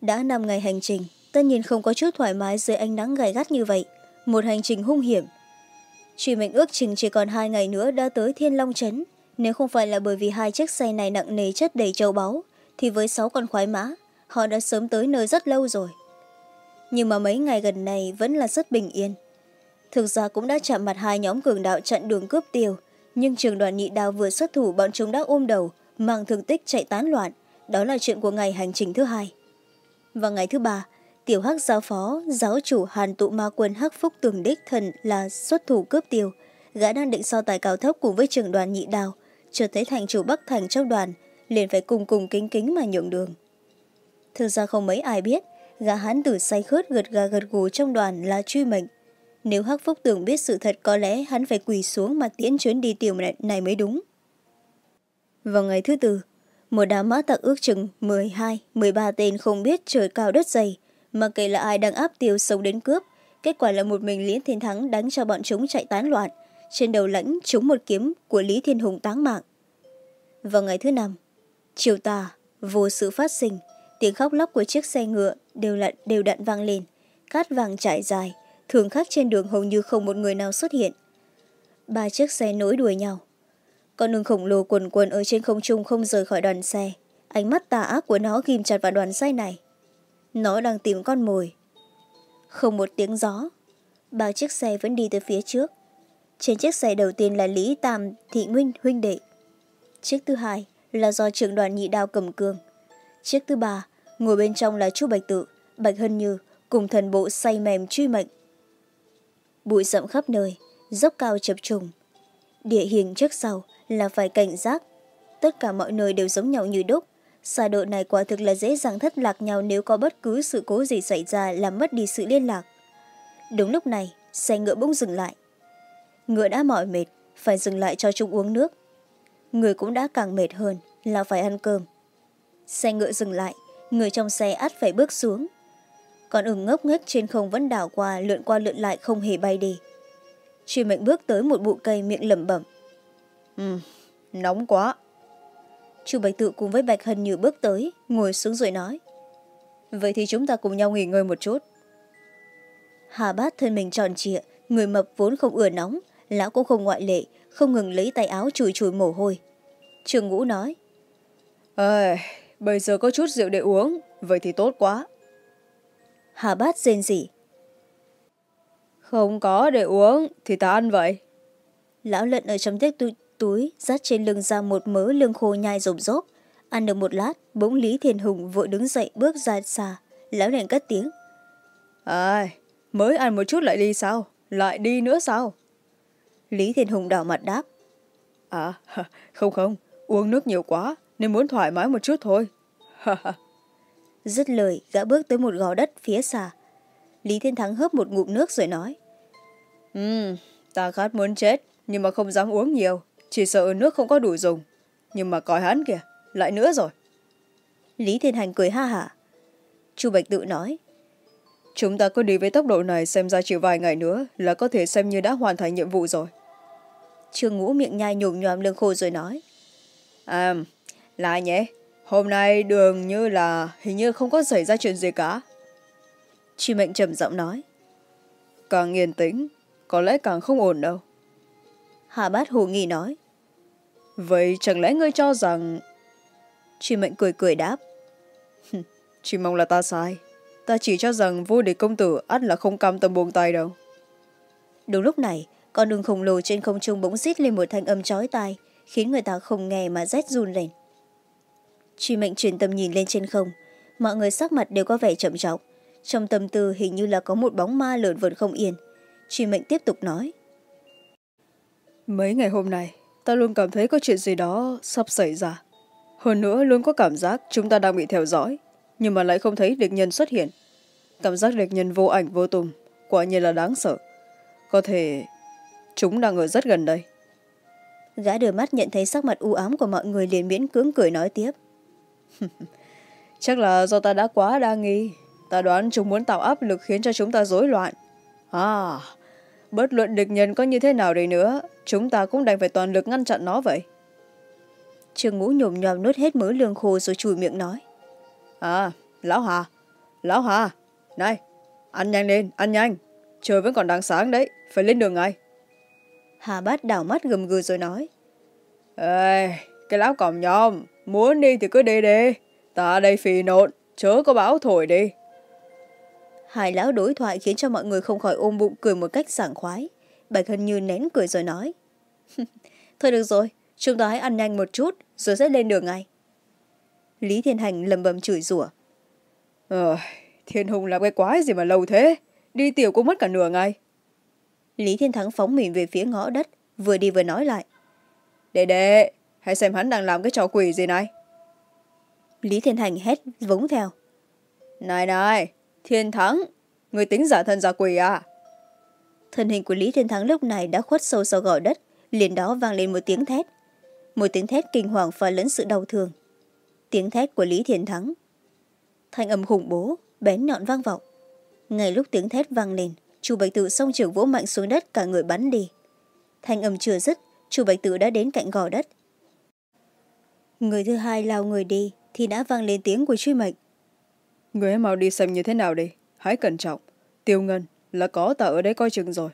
đã năm ngày hành trình, tất nhiên không có chút thoải mái dưới ánh nắng gay gắt như vậy. Một hành trình hung hiểm. Truy mệnh ước chừng chỉ còn hai ngày nữa đã tới thiên long trấn. Nếu không phải là bởi vì hai chiếc xe này nặng nề chất đầy châu báu, thì với sáu con khoái mã họ đã sớm tới nơi rất lâu rồi. Nhưng mà mấy ngày gần này vẫn là rất bình yên. Thực ra cũng đã chạm mặt hai nhóm cường đạo chặn đường cướp tiêu nhưng trường đoàn nhị đào vừa xuất thủ bọn chúng đã ôm đầu, mang thương tích chạy tán loạn. Đó là chuyện của ngày hành trình thứ hai. Và ngày thứ ba, tiểu hắc giáo phó, giáo chủ hàn tụ ma quân hắc phúc tường đích thần là xuất thủ cướp tiêu gã đang định so tài cao thấp cùng với trường đoàn nhị đào chợt thấy thành chủ bắc thành trong đoàn, liền phải cùng cùng kính kính mà nhượng đường thực ra không mấy ai biết, gã hán tử say khướt gật gà gật gù trong đoàn là truy mệnh. Nếu hắc phúc tưởng biết sự thật, có lẽ hắn phải quỳ xuống mà tiễn chuyến đi tiểu này mới đúng. Vào ngày thứ tư, một đám mã tặc ước chừng m hai m ba tên không biết trời cao đất dày, mà kể là ai đang áp tiêu sống đến cướp, kết quả là một mình lý thiên thắng đánh cho bọn chúng chạy tán loạn. Trên đầu lãnh trúng một kiếm của lý thiên hùng táng mạng. Vào ngày thứ năm chiều tà vô sự phát sinh tiếng khóc lóc của chiếc xe ngựa đều lặn đều đặn vang lên. Cát vàng trải dài, thường khác trên đường hầu như không một người nào xuất hiện. Ba chiếc xe nối đuổi nhau. Con đường khổng lồ quần quần ở trên không trung không rời khỏi đoàn xe. Ánh mắt tà ác của nó ghim chặt vào đoàn xe này. Nó đang tìm con mồi. Không một tiếng gió, ba chiếc xe vẫn đi tới phía trước. Trên chiếc xe đầu tiên là lý tam thị nguyên huynh đệ. Chiếc thứ hai là do trưởng đoàn nhị đao cầm Cường chiếc thứ ba, ngồi bên trong là chu bạch tự, bạch hân như cùng thần bộ say mềm truy mệnh. Bụi rậm khắp nơi, dốc cao chập trùng. Địa hình trước sau là phải cảnh giác. Tất cả mọi nơi đều giống nhau như đúc. Xa độ này quả thực là dễ dàng thất lạc nhau nếu có bất cứ sự cố gì xảy ra làm mất đi sự liên lạc. Đúng lúc này, xe ngựa bỗng dừng lại. Ngựa đã mỏi mệt, phải dừng lại cho chúng uống nước. Người cũng đã càng mệt hơn là phải ăn cơm xe ngựa dừng lại người trong xe ắt phải bước xuống. Còn ửng ngốc nghếch trên không vẫn đảo qua lượn qua lượn lại không hề bay đi. Truy mệnh bước tới một bụi cây miệng lẩm bẩm. Ừ nóng quá. Chu bạch tự cùng với bạch hân như bước tới ngồi xuống rồi nói. Vậy thì chúng ta cùng nhau nghỉ ngơi một chút. Hà bát thân mình tròn trịa người mập vốn không ưa nóng lão cũng không ngoại lệ không ngừng lấy tay áo chùi chùi mồ hôi. Trường ngũ nói. Ơi bây giờ có chút rượu để uống vậy thì tốt quá. Hà bát rên rỉ. Không có để uống thì ta ăn vậy. Lão lận ở trong chiếc túi, túi dắt trên lưng ra một mớ lương khô nhai rộm rốp ăn được một lát bỗng lý thiền hùng vội đứng dậy bước ra xa. Lão liền cất tiếng. À, mới ăn một chút lại đi sao? Lại đi nữa sao? Lý thiền hùng đỏ mặt đáp. À không không uống nước nhiều quá nên muốn thoải mái một chút thôi. Dứt lời gã bước tới một gò đất phía xa. Lý thiên thắng hớp một ngụm nước rồi nói. Ừ ta khát muốn chết nhưng mà không dám uống nhiều. Chỉ sợ nước không có đủ dùng. Nhưng mà coi hắn kìa lại nữa rồi. Lý thiên hành cười ha hả. Chu bạch tự nói. Chúng ta cứ đi với tốc độ này xem ra chỉ vài ngày nữa là có thể xem như đã hoàn thành nhiệm vụ rồi. Trương ngũ miệng nhai nhồm nhòm lưng khô rồi nói. À lại nhé hôm nay đường như là hình như không có xảy ra chuyện gì cả. Chị mệnh trầm giọng nói. Càng yên tĩnh, có lẽ càng không ổn đâu. Hà bát hồ nghi nói. Vậy chẳng lẽ ngươi cho rằng Chị mệnh cười cười đáp. Chỉ mong là ta sai. Ta chỉ cho rằng vô địch công tử ắt là không cam tâm buông tay đâu. Đúng lúc này, con đường khổng lồ trên không trung bỗng rít lên một thanh âm chói tai, khiến người ta không nghe mà rét run lên truy mệnh truyền tâm nhìn lên trên không. Mọi người sắc mặt đều có vẻ chậm trọng. Trong tâm tư hình như là có một bóng ma lợn vợn không yên. Truy mệnh tiếp tục nói. Mấy ngày hôm nay ta luôn cảm thấy có chuyện gì đó sắp xảy ra. Hơn nữa luôn có cảm giác chúng ta đang bị theo dõi nhưng mà lại không thấy địch nhân xuất hiện. Cảm giác địch nhân vô ảnh vô tùng quả nhiên là đáng sợ. Có thể chúng đang ở rất gần đây. Gã đưa mắt nhận thấy sắc mặt u ám của mọi người liền miễn cưỡng cười nói tiếp chắc là do ta đã quá đa nghi. Ta đoán chúng muốn tạo áp lực khiến cho chúng ta rối loạn. À bất luận địch nhân có như thế nào đi nữa, chúng ta cũng đành phải toàn lực ngăn chặn nó vậy. Trương ngũ nhồm nhòm nuốt hết mớ lương khô rồi chùi miệng nói. À lão hà lão hà, này, ăn nhanh lên, ăn nhanh. Trời vẫn còn đang sáng đấy, phải lên đường ngay. Hà bát đảo mắt gầm gừ rồi nói. Ê, cái lão còm nhom muốn đi thì cứ đi đi. Ta đây phì nộn chớ có báo thổi đi. Hai lão đối thoại khiến cho mọi người không khỏi ôm bụng cười một cách sảng khoái. Bạch hân như nén cười rồi nói. Thôi được rồi chúng ta hãy ăn nhanh một chút rồi sẽ lên đường ngay. Lý thiên hành lầm bầm chửi rủa. Ờ thiên hùng làm cái quái gì mà lâu thế? Đi tiểu cũng mất cả nửa ngày. Lý thiên thắng phóng mình về phía ngõ đất vừa đi vừa nói lại. Đệ đệ hãy xem hắn đang làm cái trò quỷ gì này. Lý thiên hành hét vống theo. Này này thiên thắng người tính giả thân giả quỷ à? Thân hình của lý thiên thắng lúc này đã khuất sâu sau gò đất liền đó vang lên một tiếng thét. Một tiếng thét kinh hoàng pha lẫn sự đau thương. Tiếng thét của lý thiên thắng. Thanh âm khủng bố bén nhọn vang vọng. Ngay lúc tiếng thét vang lên chu bạch tự xông trường vỗ mạnh xuống đất cả người bắn đi. Thanh âm chưa dứt chu bạch tự đã đến cạnh gò đất người thứ hai lao người đi thì đã vang lên tiếng của truy mệnh. Người hãy mau đi xem như thế nào đi hãy cẩn trọng. Tiêu ngân là có ta ở đây coi chừng rồi.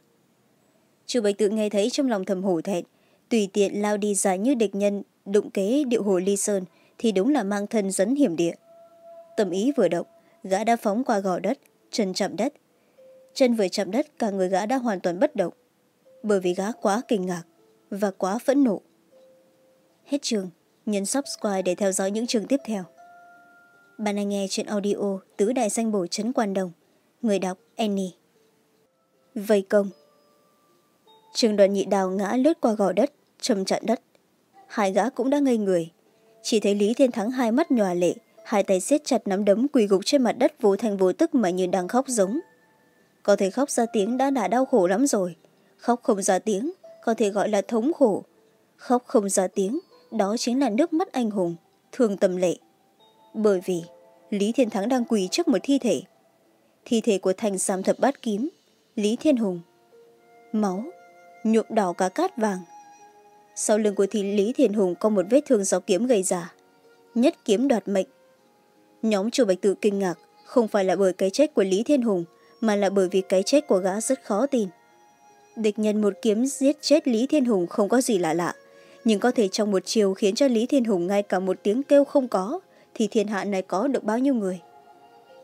Chu bạch tự nghe thấy trong lòng thầm hổ thẹn tùy tiện lao đi dài như địch nhân đụng kế điệu hồ ly sơn thì đúng là mang thân dẫn hiểm địa. Tâm ý vừa động gã đã phóng qua gò đất chân chạm đất. Chân vừa chạm đất cả người gã đã hoàn toàn bất động. Bởi vì gã quá kinh ngạc và quá phẫn nộ. Hết trường nhấn subscribe để theo dõi những chương tiếp theo. Bạn đang nghe trên audio tứ đại danh bổ trấn quan đồng. Người đọc annie. Vây công. Trường đoàn nhị đào ngã lướt qua gò đất trầm chặn đất. Hai gã cũng đã ngây người. Chỉ thấy lý thiên thắng hai mắt nhòa lệ, hai tay siết chặt nắm đấm quỳ gục trên mặt đất vô thành vô tức mà như đang khóc giống. Có thể khóc ra tiếng đã đã đau khổ lắm rồi. Khóc không ra tiếng có thể gọi là thống khổ. Khóc không ra tiếng đó chính là nước mắt anh hùng, thương tâm lệ. Bởi vì lý thiên thắng đang quỳ trước một thi thể. Thi thể của thành sam thập bát kiếm lý thiên hùng. Máu, nhuộm đỏ cả cát vàng. Sau lưng của thi lý thiên hùng có một vết thương do kiếm gây ra. Nhất kiếm đoạt mệnh. Nhóm chùa bạch tự kinh ngạc không phải là bởi cái chết của lý thiên hùng, mà là bởi vì cái chết của gã rất khó tin. Địch nhân một kiếm giết chết lý thiên hùng không có gì lạ lạ nhưng có thể trong một chiều khiến cho lý thiên hùng ngay cả một tiếng kêu không có, thì thiên hạ này có được bao nhiêu người?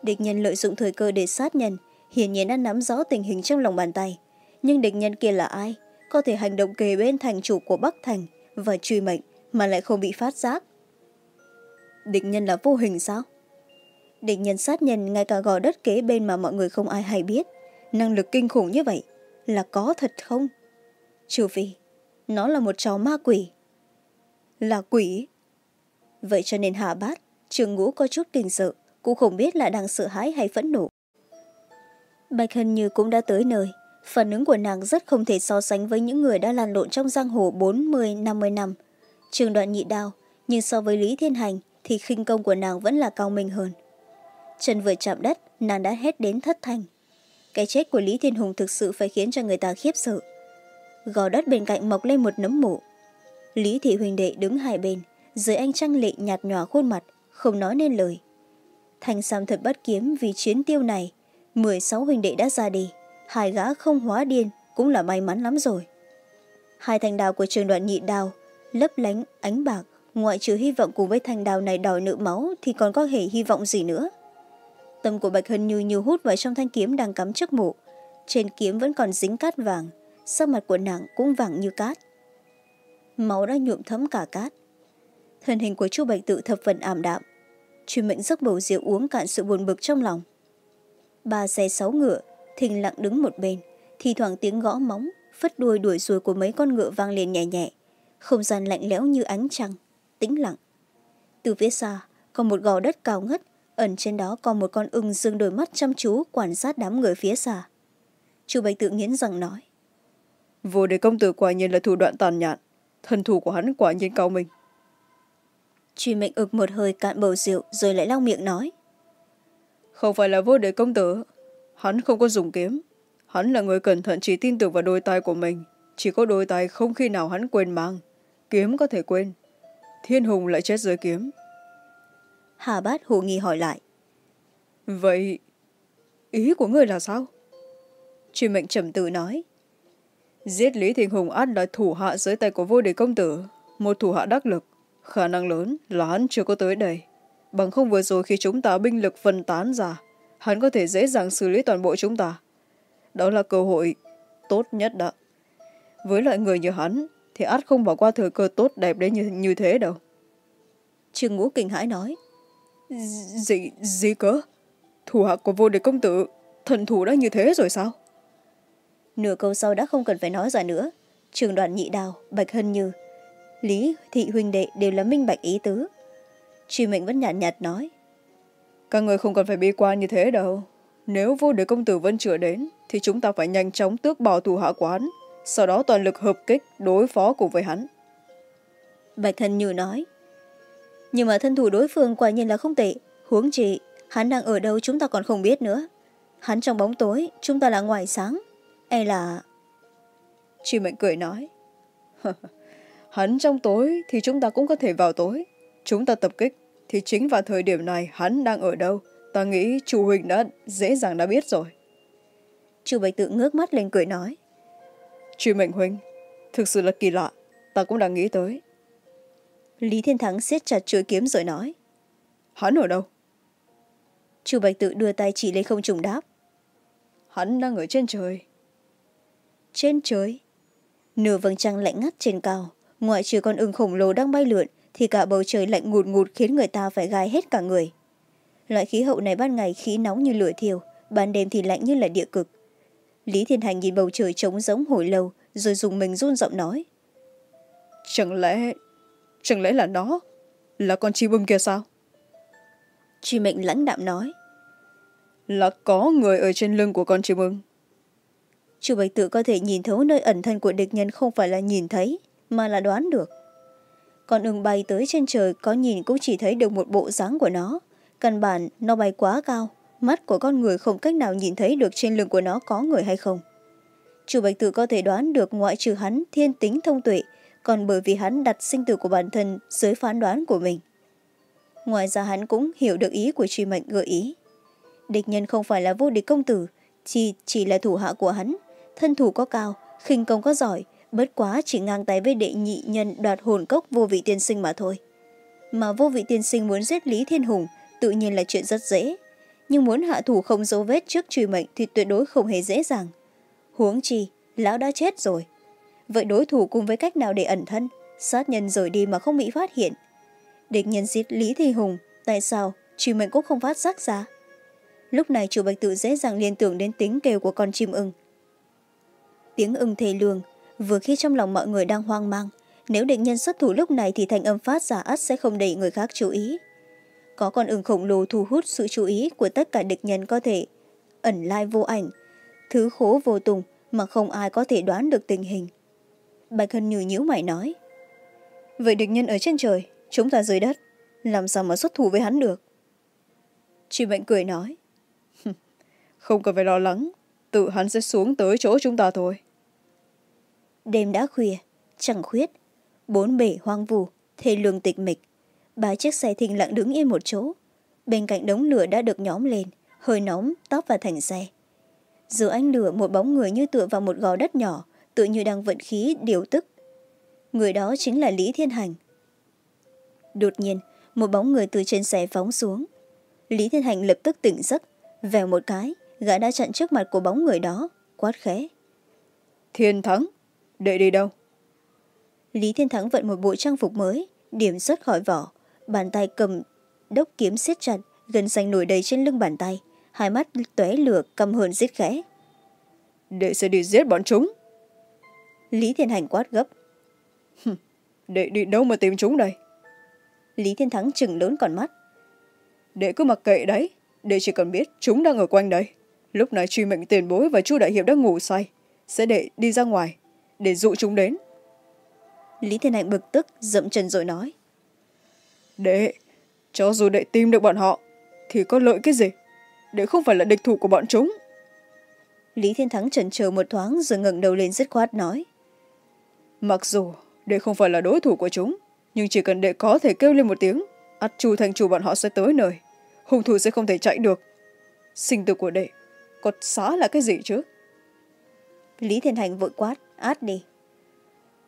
Địch nhân lợi dụng thời cơ để sát nhân, hiển nhiên đã nắm rõ tình hình trong lòng bàn tay. Nhưng địch nhân kia là ai? Có thể hành động kề bên thành chủ của bắc thành và truy mệnh mà lại không bị phát giác. Địch nhân là vô hình sao? Địch nhân sát nhân ngay cả gò đất kế bên mà mọi người không ai hay biết. Năng lực kinh khủng như vậy là có thật không? Trừ phi nó là một trò ma quỷ. Là quỷ? Vậy cho nên hạ bát, trường ngũ có chút kinh sợ, cũng không biết là đang sợ hãi hay phẫn nộ. Bạch hân như cũng đã tới nơi, phản ứng của nàng rất không thể so sánh với những người đã lăn lộn trong giang hồ bốn mươi, năm mươi năm. Trường đoạn nhị đao, nhưng so với lý thiên hành thì khinh công của nàng vẫn là cao minh hơn. Chân vừa chạm đất, nàng đã hét đến thất thanh. Cái chết của lý thiên hùng thực sự phải khiến cho người ta khiếp sợ gò đất bên cạnh mọc lên một nấm mộ. Lý thị huỳnh đệ đứng hai bên, dưới anh trăng lệ nhạt nhòa khuôn mặt, không nói nên lời. Thanh sam thật bất kiếm vì chiến tiêu này, mười sáu huỳnh đệ đã ra đi, hai gã không hóa điên cũng là may mắn lắm rồi. Hai thanh đào của trường đoạn nhị đào lấp lánh, ánh bạc, ngoại trừ hy vọng cùng với thanh đào này đòi nợ máu thì còn có hề hy vọng gì nữa. Tâm của bạch hân như như hút vào trong thanh kiếm đang cắm trước mộ, trên kiếm vẫn còn dính cát vàng sắc mặt của nàng cũng vàng như cát. Máu đã nhuộm thấm cả cát. Thân hình của chu bạch tự thập phần ảm đạm. Truy mệnh giấc bầu rượu uống cạn sự buồn bực trong lòng. Ba xe sáu ngựa, thình lặng đứng một bên, thì thoảng tiếng gõ móng, phất đuôi đuổi ruồi của mấy con ngựa vang lên nhẹ nhẹ. Không gian lạnh lẽo như ánh trăng, tĩnh lặng. Từ phía xa còn một gò đất cao ngất, ẩn trên đó còn một con ưng dương đôi mắt chăm chú quan sát đám người phía xa. Chu bạch tự nghiến rằng nói vô đế công tử quả nhiên là thủ đoạn tàn nhạt thân thủ của hắn quả nhiên cao minh. Truy mệnh ực một hơi cạn bầu rượu rồi lại lau miệng nói. Không phải là vô đế công tử. Hắn không có dùng kiếm. Hắn là người cẩn thận chỉ tin tưởng vào đôi tay của mình. Chỉ có đôi tay không khi nào hắn quên mang. Kiếm có thể quên. Thiên hùng lại chết dưới kiếm. Hà bát hồ nghi hỏi lại. Vậy ý của ngươi là sao? Truy mệnh trầm tự nói giết lý thiên hùng át là thủ hạ dưới tay của vô địch công tử. Một thủ hạ đắc lực. Khả năng lớn là hắn chưa có tới đây. Bằng không vừa rồi khi chúng ta binh lực phân tán ra hắn có thể dễ dàng xử lý toàn bộ chúng ta. Đó là cơ hội tốt nhất đó. Với loại người như hắn thì át không bỏ qua thời cơ tốt đẹp đến như, như thế đâu. Trương ngũ kinh hãi nói. Gì gì cơ? Thủ hạ của vô địch công tử thần thủ đã như thế rồi sao nửa câu sau đã không cần phải nói ra nữa. Trường đoàn nhị đào bạch hân như lý thị huynh đệ đều là minh bạch ý tứ. Truy mệnh vẫn nhạt nhạt nói các người không cần phải bi quan như thế đâu. Nếu vô địch công tử vẫn chưa đến thì chúng ta phải nhanh chóng tước bỏ thủ hạ quán sau đó toàn lực hợp kích đối phó cùng với hắn. Bạch hân như nói nhưng mà thân thủ đối phương quả nhiên là không tệ. Huống chị hắn đang ở đâu chúng ta còn không biết nữa. Hắn trong bóng tối chúng ta là ngoài sáng e là chị mệnh cười nói. Hắn trong tối thì chúng ta cũng có thể vào tối. Chúng ta tập kích thì chính vào thời điểm này hắn đang ở đâu? Ta nghĩ chủ huỳnh đã dễ dàng đã biết rồi. Chu bạch tự ngước mắt lên cười nói. Truy mệnh huynh thực sự là kỳ lạ. Ta cũng đang nghĩ tới. Lý thiên thắng siết chặt chuỗi kiếm rồi nói. Hắn ở đâu? Chu bạch tự đưa tay chỉ lên không trùng đáp. Hắn đang ở trên trời trên trời. Nửa vầng trăng lạnh ngắt trên cao ngoại trừ con ưng khổng lồ đang bay lượn thì cả bầu trời lạnh ngụt ngụt khiến người ta phải gai hết cả người. Loại khí hậu này ban ngày khí nóng như lửa thiêu ban đêm thì lạnh như là địa cực. Lý thiên hành nhìn bầu trời trống giống hồi lâu rồi dùng mình run giọng nói. Chẳng lẽ chẳng lẽ là nó là con chim ưng kia sao? Truy mệnh lãnh đạm nói. Là có người ở trên lưng của con chim ưng chu bạch tự có thể nhìn thấu nơi ẩn thân của địch nhân không phải là nhìn thấy mà là đoán được. Con ưng bay tới trên trời có nhìn cũng chỉ thấy được một bộ dáng của nó. Căn bản nó bay quá cao mắt của con người không cách nào nhìn thấy được trên lưng của nó có người hay không. Chu bạch tự có thể đoán được ngoại trừ hắn thiên tính thông tuệ còn bởi vì hắn đặt sinh tử của bản thân dưới phán đoán của mình. Ngoài ra hắn cũng hiểu được ý của truy mệnh gợi ý. Địch nhân không phải là vô địch công tử chỉ, chỉ là thủ hạ của hắn thân thủ có cao, khinh công có giỏi, bất quá chỉ ngang tay với đệ nhị nhân đoạt hồn cốc vô vị tiên sinh mà thôi. Mà vô vị tiên sinh muốn giết lý thiên hùng, tự nhiên là chuyện rất dễ. Nhưng muốn hạ thủ không dấu vết trước truy mệnh thì tuyệt đối không hề dễ dàng. Huống chi, lão đã chết rồi. Vậy đối thủ cùng với cách nào để ẩn thân? Sát nhân rời đi mà không bị phát hiện. Địch nhân giết lý thi hùng, tại sao truy mệnh cũng không phát giác ra? Lúc này chủ bạch tự dễ dàng liên tưởng đến tính kêu của con chim ưng tiếng ưng thề lường, vừa khi trong lòng mọi người đang hoang mang, nếu địch nhân xuất thủ lúc này thì thành âm phát giả ắt sẽ không để người khác chú ý. Có con ưng khổng lồ thu hút sự chú ý của tất cả địch nhân có thể ẩn lai vô ảnh, thứ khố vô tùng mà không ai có thể đoán được tình hình. Bạch hân như nhíu mày nói, vậy địch nhân ở trên trời, chúng ta dưới đất, làm sao mà xuất thủ với hắn được? Chị mệnh cười nói, không cần phải lo lắng, tự hắn sẽ xuống tới chỗ chúng ta thôi đêm đã khuya, chẳng khuyết. Bốn bể hoang vu, thê lương tịch mịch. Ba chiếc xe thình lặng đứng yên một chỗ. Bên cạnh đống lửa đã được nhóm lên, hơi nóng, tóc vào thành xe. Giữa ánh lửa, một bóng người như tựa vào một gò đất nhỏ tự như đang vận khí, điều tức. Người đó chính là lý thiên hành. Đột nhiên, một bóng người từ trên xe phóng xuống. Lý thiên hành lập tức tỉnh giấc, vèo một cái, gã đã chặn trước mặt của bóng người đó, quát khẽ. Thiên thắng! Đệ đi đâu. Lý thiên thắng vận một bộ trang phục mới điểm xuất khỏi vỏ. Bàn tay cầm đốc kiếm siết chặt gần xanh nổi đầy trên lưng bàn tay. Hai mắt tóe lửa căm hờn giết khẽ. Đệ sẽ đi giết bọn chúng. Lý thiên hành quát gấp. Đệ đi đâu mà tìm chúng đây? Lý thiên thắng chừng lớn còn mắt. Đệ cứ mặc kệ đấy đệ chỉ cần biết chúng đang ở quanh đây. Lúc này truy mệnh tiền bối và chu đại hiệp đang ngủ say sẽ đệ đi ra ngoài để dụ chúng đến. Lý thiên hạnh bực tức dậm chân rồi nói. Đệ cho dù đệ tìm được bọn họ thì có lợi cái gì? Đệ không phải là địch thủ của bọn chúng. Lý thiên thắng chần chờ một thoáng rồi ngẩng đầu lên dứt khoát nói. Mặc dù đệ không phải là đối thủ của chúng nhưng chỉ cần đệ có thể kêu lên một tiếng ắt chu thành chủ bọn họ sẽ tới nơi. Hung thủ sẽ không thể chạy được. Sinh tử của đệ có xá là cái gì chứ? Lý thiên hành vội quát át đi.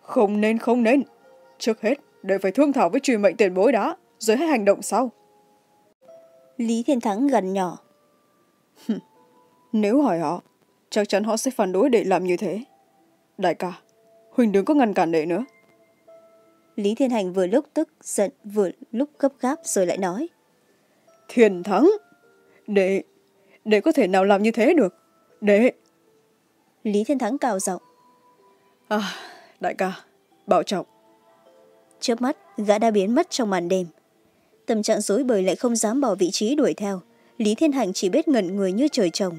Không nên không nên. Trước hết đệ phải thương thảo với truy mệnh tiền bối đã rồi hãy hành động sau. Lý thiên thắng gần nhỏ. Nếu hỏi họ chắc chắn họ sẽ phản đối để làm như thế. Đại ca huỳnh đừng có ngăn cản đệ nữa. Lý thiên hành vừa lúc tức giận vừa lúc gấp gáp rồi lại nói. Thiên thắng đệ đệ có thể nào làm như thế được? Đệ. Lý thiên thắng cao giọng à đại ca bảo trọng. Trước mắt gã đã biến mất trong màn đêm. Tâm trạng dối bời lại không dám bỏ vị trí đuổi theo. Lý thiên hành chỉ biết ngẩn người như trời trồng.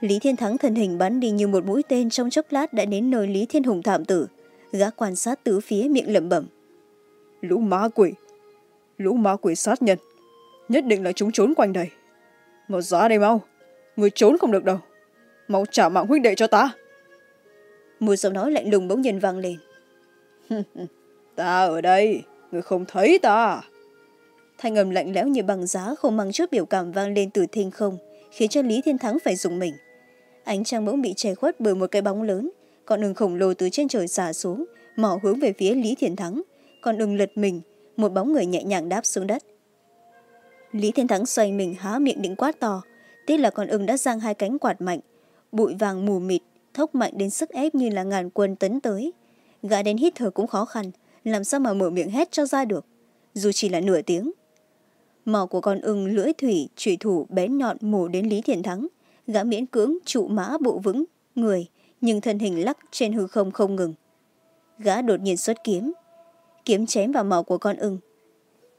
Lý thiên thắng thân hình bắn đi như một mũi tên trong chốc lát đã đến nơi lý thiên hùng thảm tử. Gã quan sát tứ phía miệng lẩm bẩm. Lũ ma quỷ. Lũ ma quỷ sát nhân. Nhất định là chúng trốn quanh đây. Một giá đây mau. Người trốn không được đâu. Mau trả mạng huynh đệ cho ta một giọng nói lạnh lùng bỗng nhiên vang lên. Ta ở đây, người không thấy ta. Thanh âm lạnh lẽo như bằng giá không mang chút biểu cảm vang lên từ thinh không, khiến cho lý thiên thắng phải dùng mình. Ánh trăng bỗng bị che khuất bởi một cái bóng lớn, con ưng khổng lồ từ trên trời xả xuống mỏ hướng về phía lý thiên thắng. Con ưng lật mình, một bóng người nhẹ nhàng đáp xuống đất. Lý thiên thắng xoay mình há miệng định quát to, tiếc là con ưng đã giang hai cánh quạt mạnh, bụi vàng mù mịt thốc mạnh đến sức ép như là ngàn quân tấn tới. Gã đến hít thở cũng khó khăn, làm sao mà mở miệng hét cho ra được? Dù chỉ là nửa tiếng. Mỏ của con ưng lưỡi thủy trùy thủ, bén nhọn mổ đến lý thiện thắng. Gã miễn cưỡng trụ mã bộ vững, người, nhưng thân hình lắc trên hư không không ngừng. Gã đột nhiên xuất kiếm. Kiếm chém vào mỏ của con ưng.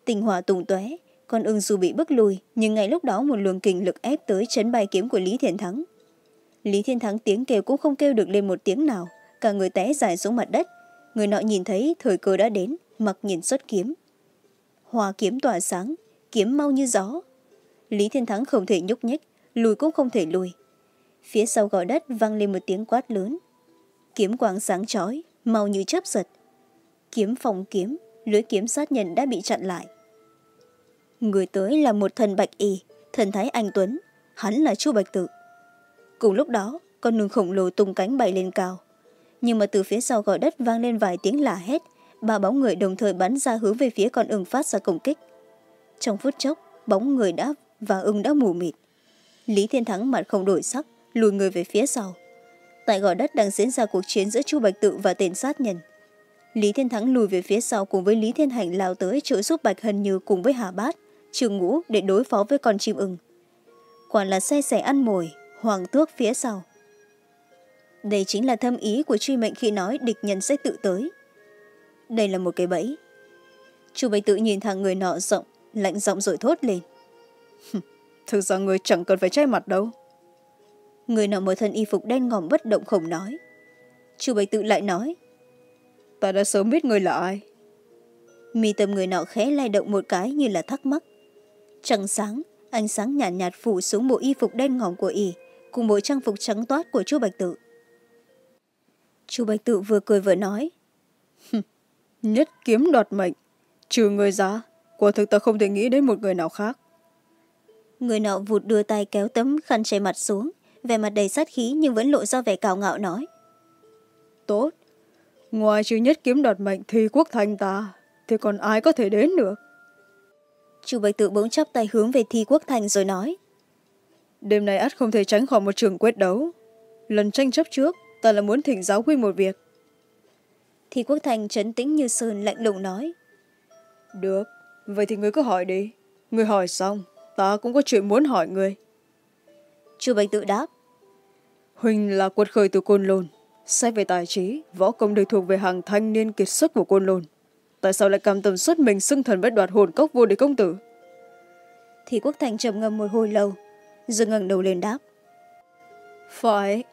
Tình hỏa tùng tóe, con ưng dù bị bức lùi, nhưng ngay lúc đó một luồng kình lực ép tới chấn bay kiếm của lý thiện thắng lý thiên thắng tiếng kêu cũng không kêu được lên một tiếng nào. Cả người té dài xuống mặt đất. Người nọ nhìn thấy, thời cơ đã đến, mặc nhìn xuất kiếm. Hoa kiếm tỏa sáng, kiếm mau như gió. Lý thiên thắng không thể nhúc nhích, lùi cũng không thể lùi. Phía sau gò đất vang lên một tiếng quát lớn. Kiếm quang sáng chói, mau như chớp giật. Kiếm phòng kiếm, lưới kiếm sát nhân đã bị chặn lại. Người tới là một thần bạch y, thần thái anh tuấn. Hắn là chu bạch tự cùng lúc đó, con nương khổng lồ tung cánh bay lên cao. Nhưng mà từ phía sau gò đất vang lên vài tiếng lả hét ba bóng người đồng thời bắn ra hướng về phía con ưng phát ra công kích. Trong phút chốc, bóng người đã và ưng đã mù mịt. Lý thiên thắng mặt không đổi sắc, lùi người về phía sau. Tại gò đất đang diễn ra cuộc chiến giữa chu bạch tự và tên sát nhân. Lý thiên thắng lùi về phía sau cùng với lý thiên hành lao tới trợ giúp bạch hân như cùng với hà bát trường ngũ để đối phó với con chim ưng. Quả là xe sẻ ăn mồi hoàng tước phía sau. Đây chính là thâm ý của truy mệnh khi nói địch nhân sẽ tự tới. Đây là một cái bẫy. Chu bạch tự nhìn thằng người nọ rộng, lạnh giọng rồi thốt lên. Thực ra người chẳng cần phải che mặt đâu. Người nọ một thân y phục đen ngòm bất động khổng nói. Chu bạch tự lại nói. Ta đã sớm biết người là ai. Mi tâm người nọ khẽ lay động một cái như là thắc mắc. Trăng sáng, ánh sáng nhạt nhạt phủ xuống bộ y phục đen ngòm của y cùng bộ trang phục trắng toát của chu bạch tự. Chu bạch tự vừa cười vừa nói nhất kiếm đoạt mệnh, trừ người ra quả thực ta không thể nghĩ đến một người nào khác. Người nọ vụt đưa tay kéo tấm khăn che mặt xuống, vẻ mặt đầy sát khí nhưng vẫn lộ ra vẻ cào ngạo nói, tốt, ngoài trừ nhất kiếm đoạt mệnh thì quốc thành ta, thì còn ai có thể đến được? Chu bạch tự bỗng chắp tay hướng về thi quốc thành rồi nói đêm nay ắt không thể tránh khỏi một trường quyết đấu. Lần tranh chấp trước ta là muốn thỉnh giáo quy một việc. Thi quốc thành trấn tĩnh như sơn lạnh lùng nói. Được vậy thì người cứ hỏi đi. Người hỏi xong ta cũng có chuyện muốn hỏi người chu bạch tự đáp. Huỳnh là quật khởi từ côn lôn. Xét về tài trí võ công đều thuộc về hàng thanh niên kiệt xuất của côn lôn. Tại sao lại cầm tầm xuất mình xưng thần bất đoạt hồn cốc vô địch công tử? Thì quốc thành trầm ngâm một hồi lâu rồi ngẩng đầu lên đáp. Phải.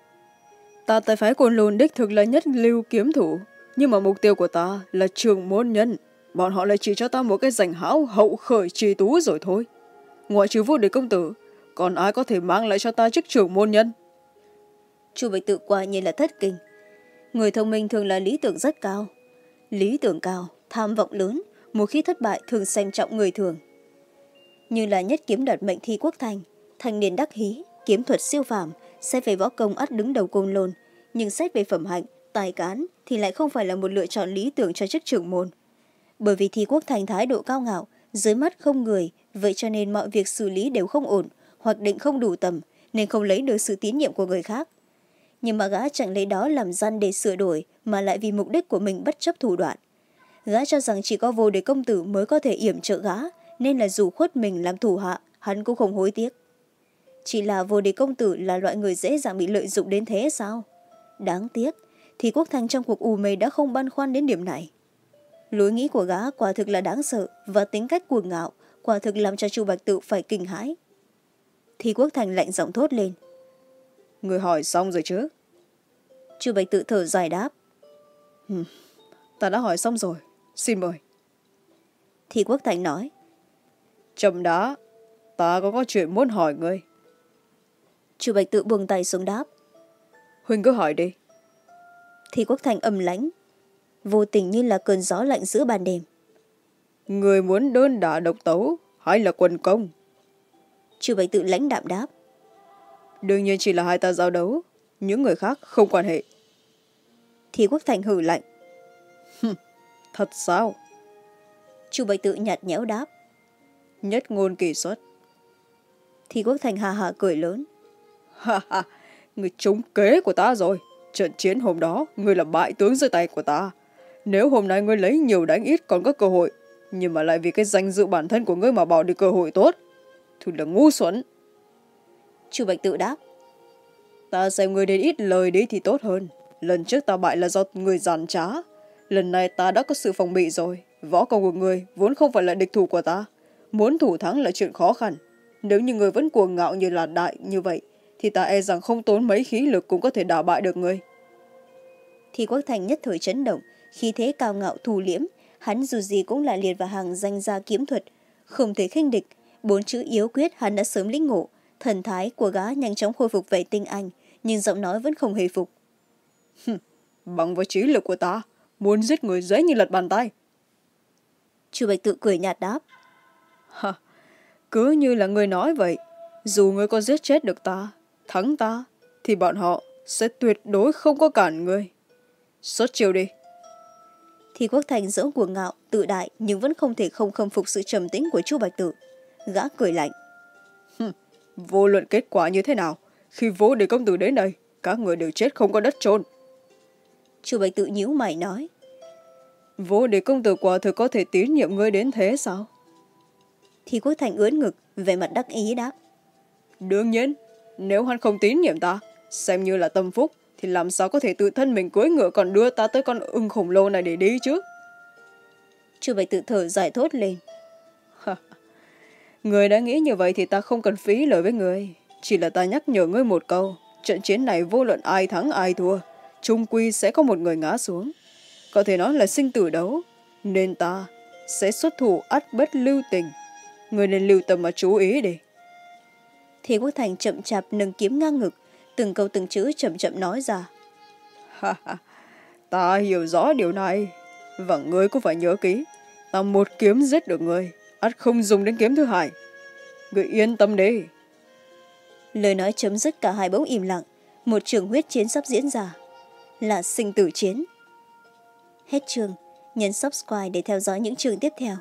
Ta tại phái côn lôn đích thực là nhất lưu kiếm thủ. Nhưng mà mục tiêu của ta là trường môn nhân. Bọn họ lại chỉ cho ta một cái danh hão hậu khởi trì tú rồi thôi. Ngoại trừ vô địch công tử còn ai có thể mang lại cho ta chức trưởng môn nhân? Chu bạch tự quả nhiên là thất kinh. Người thông minh thường là lý tưởng rất cao. Lý tưởng cao tham vọng lớn một khi thất bại thường xem trọng người thường. Như là nhất kiếm đoạt mệnh thi quốc thành thanh niên đắc hí, kiếm thuật siêu phàm, xét về võ công ắt đứng đầu côn lôn. Nhưng xét về phẩm hạnh, tài cán thì lại không phải là một lựa chọn lý tưởng cho chức trưởng môn. Bởi vì thi quốc thành thái độ cao ngạo, dưới mắt không người, vậy cho nên mọi việc xử lý đều không ổn, hoặc định không đủ tầm, nên không lấy được sự tín nhiệm của người khác. Nhưng mà gã chẳng lấy đó làm gian để sửa đổi, mà lại vì mục đích của mình bất chấp thủ đoạn. Gã cho rằng chỉ có vô địch công tử mới có thể yểm trợ gã, nên là dù khuất mình làm thủ hạ, hắn cũng không hối tiếc chỉ là vô địch công tử là loại người dễ dàng bị lợi dụng đến thế sao? Đáng tiếc thì quốc thành trong cuộc ù mê đã không băn khoăn đến điểm này. Lối nghĩ của gã quả thực là đáng sợ và tính cách cuồng ngạo quả thực làm cho chu bạch tự phải kinh hãi. Thì quốc thành lạnh giọng thốt lên. Người hỏi xong rồi chứ? Chu bạch tự thở dài đáp. Ừ, ta đã hỏi xong rồi xin mời. Thì quốc thành nói. Chậm đã ta có có chuyện muốn hỏi ngươi chu bạch tự buông tay xuống đáp. Huynh cứ hỏi đi. Thì quốc thành âm lãnh vô tình như là cơn gió lạnh giữa ban đêm. Người muốn đơn đả độc tấu hay là quần công. Chu bạch tự lãnh đạm đáp. Đương nhiên chỉ là hai ta giao đấu những người khác không quan hệ. Thì quốc thành hử lạnh. Thật sao? Chu bạch tự nhạt nhẽo đáp. Nhất ngôn kỳ xuất. Thì quốc thành hà hà cười lớn ha ha người trúng kế của ta rồi. Trận chiến hôm đó người là bại tướng dưới tay của ta. Nếu hôm nay ngươi lấy nhiều đánh ít còn có cơ hội nhưng mà lại vì cái danh dự bản thân của ngươi mà bỏ đi cơ hội tốt thì là ngu xuẩn. Chu bạch tự đáp. Ta xem ngươi đến ít lời đi thì tốt hơn. Lần trước ta bại là do người giàn trá. Lần này ta đã có sự phòng bị rồi. Võ công của người vốn không phải là địch thủ của ta. Muốn thủ thắng là chuyện khó khăn. Nếu như người vẫn cuồng ngạo như là đại như vậy thì ta e rằng không tốn mấy khí lực cũng có thể đả bại được người. Thì quốc thành nhất thời chấn động khi thế cao ngạo thù liễm. Hắn dù gì cũng là liệt vào hàng danh gia kiếm thuật. Không thể khinh địch bốn chữ yếu quyết hắn đã sớm lĩnh ngộ. Thần thái của gã nhanh chóng khôi phục vẻ tinh anh nhưng giọng nói vẫn không hề phục. Bằng với trí lực của ta muốn giết người dễ như lật bàn tay. Chu bạch tự cười nhạt đáp. Ha, cứ như là người nói vậy dù người có giết chết được ta thắng ta thì bọn họ sẽ tuyệt đối không có cản người. Xuất chiều đi. Thì quốc thành dẫu cuồng ngạo tự đại nhưng vẫn không thể không khâm phục sự trầm tĩnh của chu bạch tử. Gã cười lạnh. Vô luận kết quả như thế nào khi vô địch công tử đến đây các người đều chết không có đất trôn chu bạch tự nhíu mày nói. Vô địch công tử quả thực có thể tín nhiệm ngươi đến thế sao? Thì quốc thành ướn ngực về mặt đắc ý đáp. Đương nhiên nếu hắn không tín nhiệm ta xem như là tâm phúc thì làm sao có thể tự thân mình cưỡi ngựa còn đưa ta tới con ưng khổng lồ này để đi chứ? Chu bạch tự thở giải thốt lên. Người đã nghĩ như vậy thì ta không cần phí lời với người. Chỉ là ta nhắc nhở ngươi một câu trận chiến này vô luận ai thắng ai thua trung quy sẽ có một người ngã xuống. Có thể nói là sinh tử đấu nên ta sẽ xuất thủ ắt bất lưu tình. Người nên lưu tâm mà chú ý đi thì quốc thành chậm chạp nâng kiếm ngang ngực từng câu từng chữ chậm chậm nói ra. Ta hiểu rõ điều này. Và ngươi cũng phải nhớ kỹ ta một kiếm giết được người ắt không dùng đến kiếm thứ hai. Người yên tâm đi. Lời nói chấm dứt cả hai bỗng im lặng. Một trường huyết chiến sắp diễn ra. Là sinh tử chiến. Hết trường nhấn subscribe để theo dõi những trường tiếp theo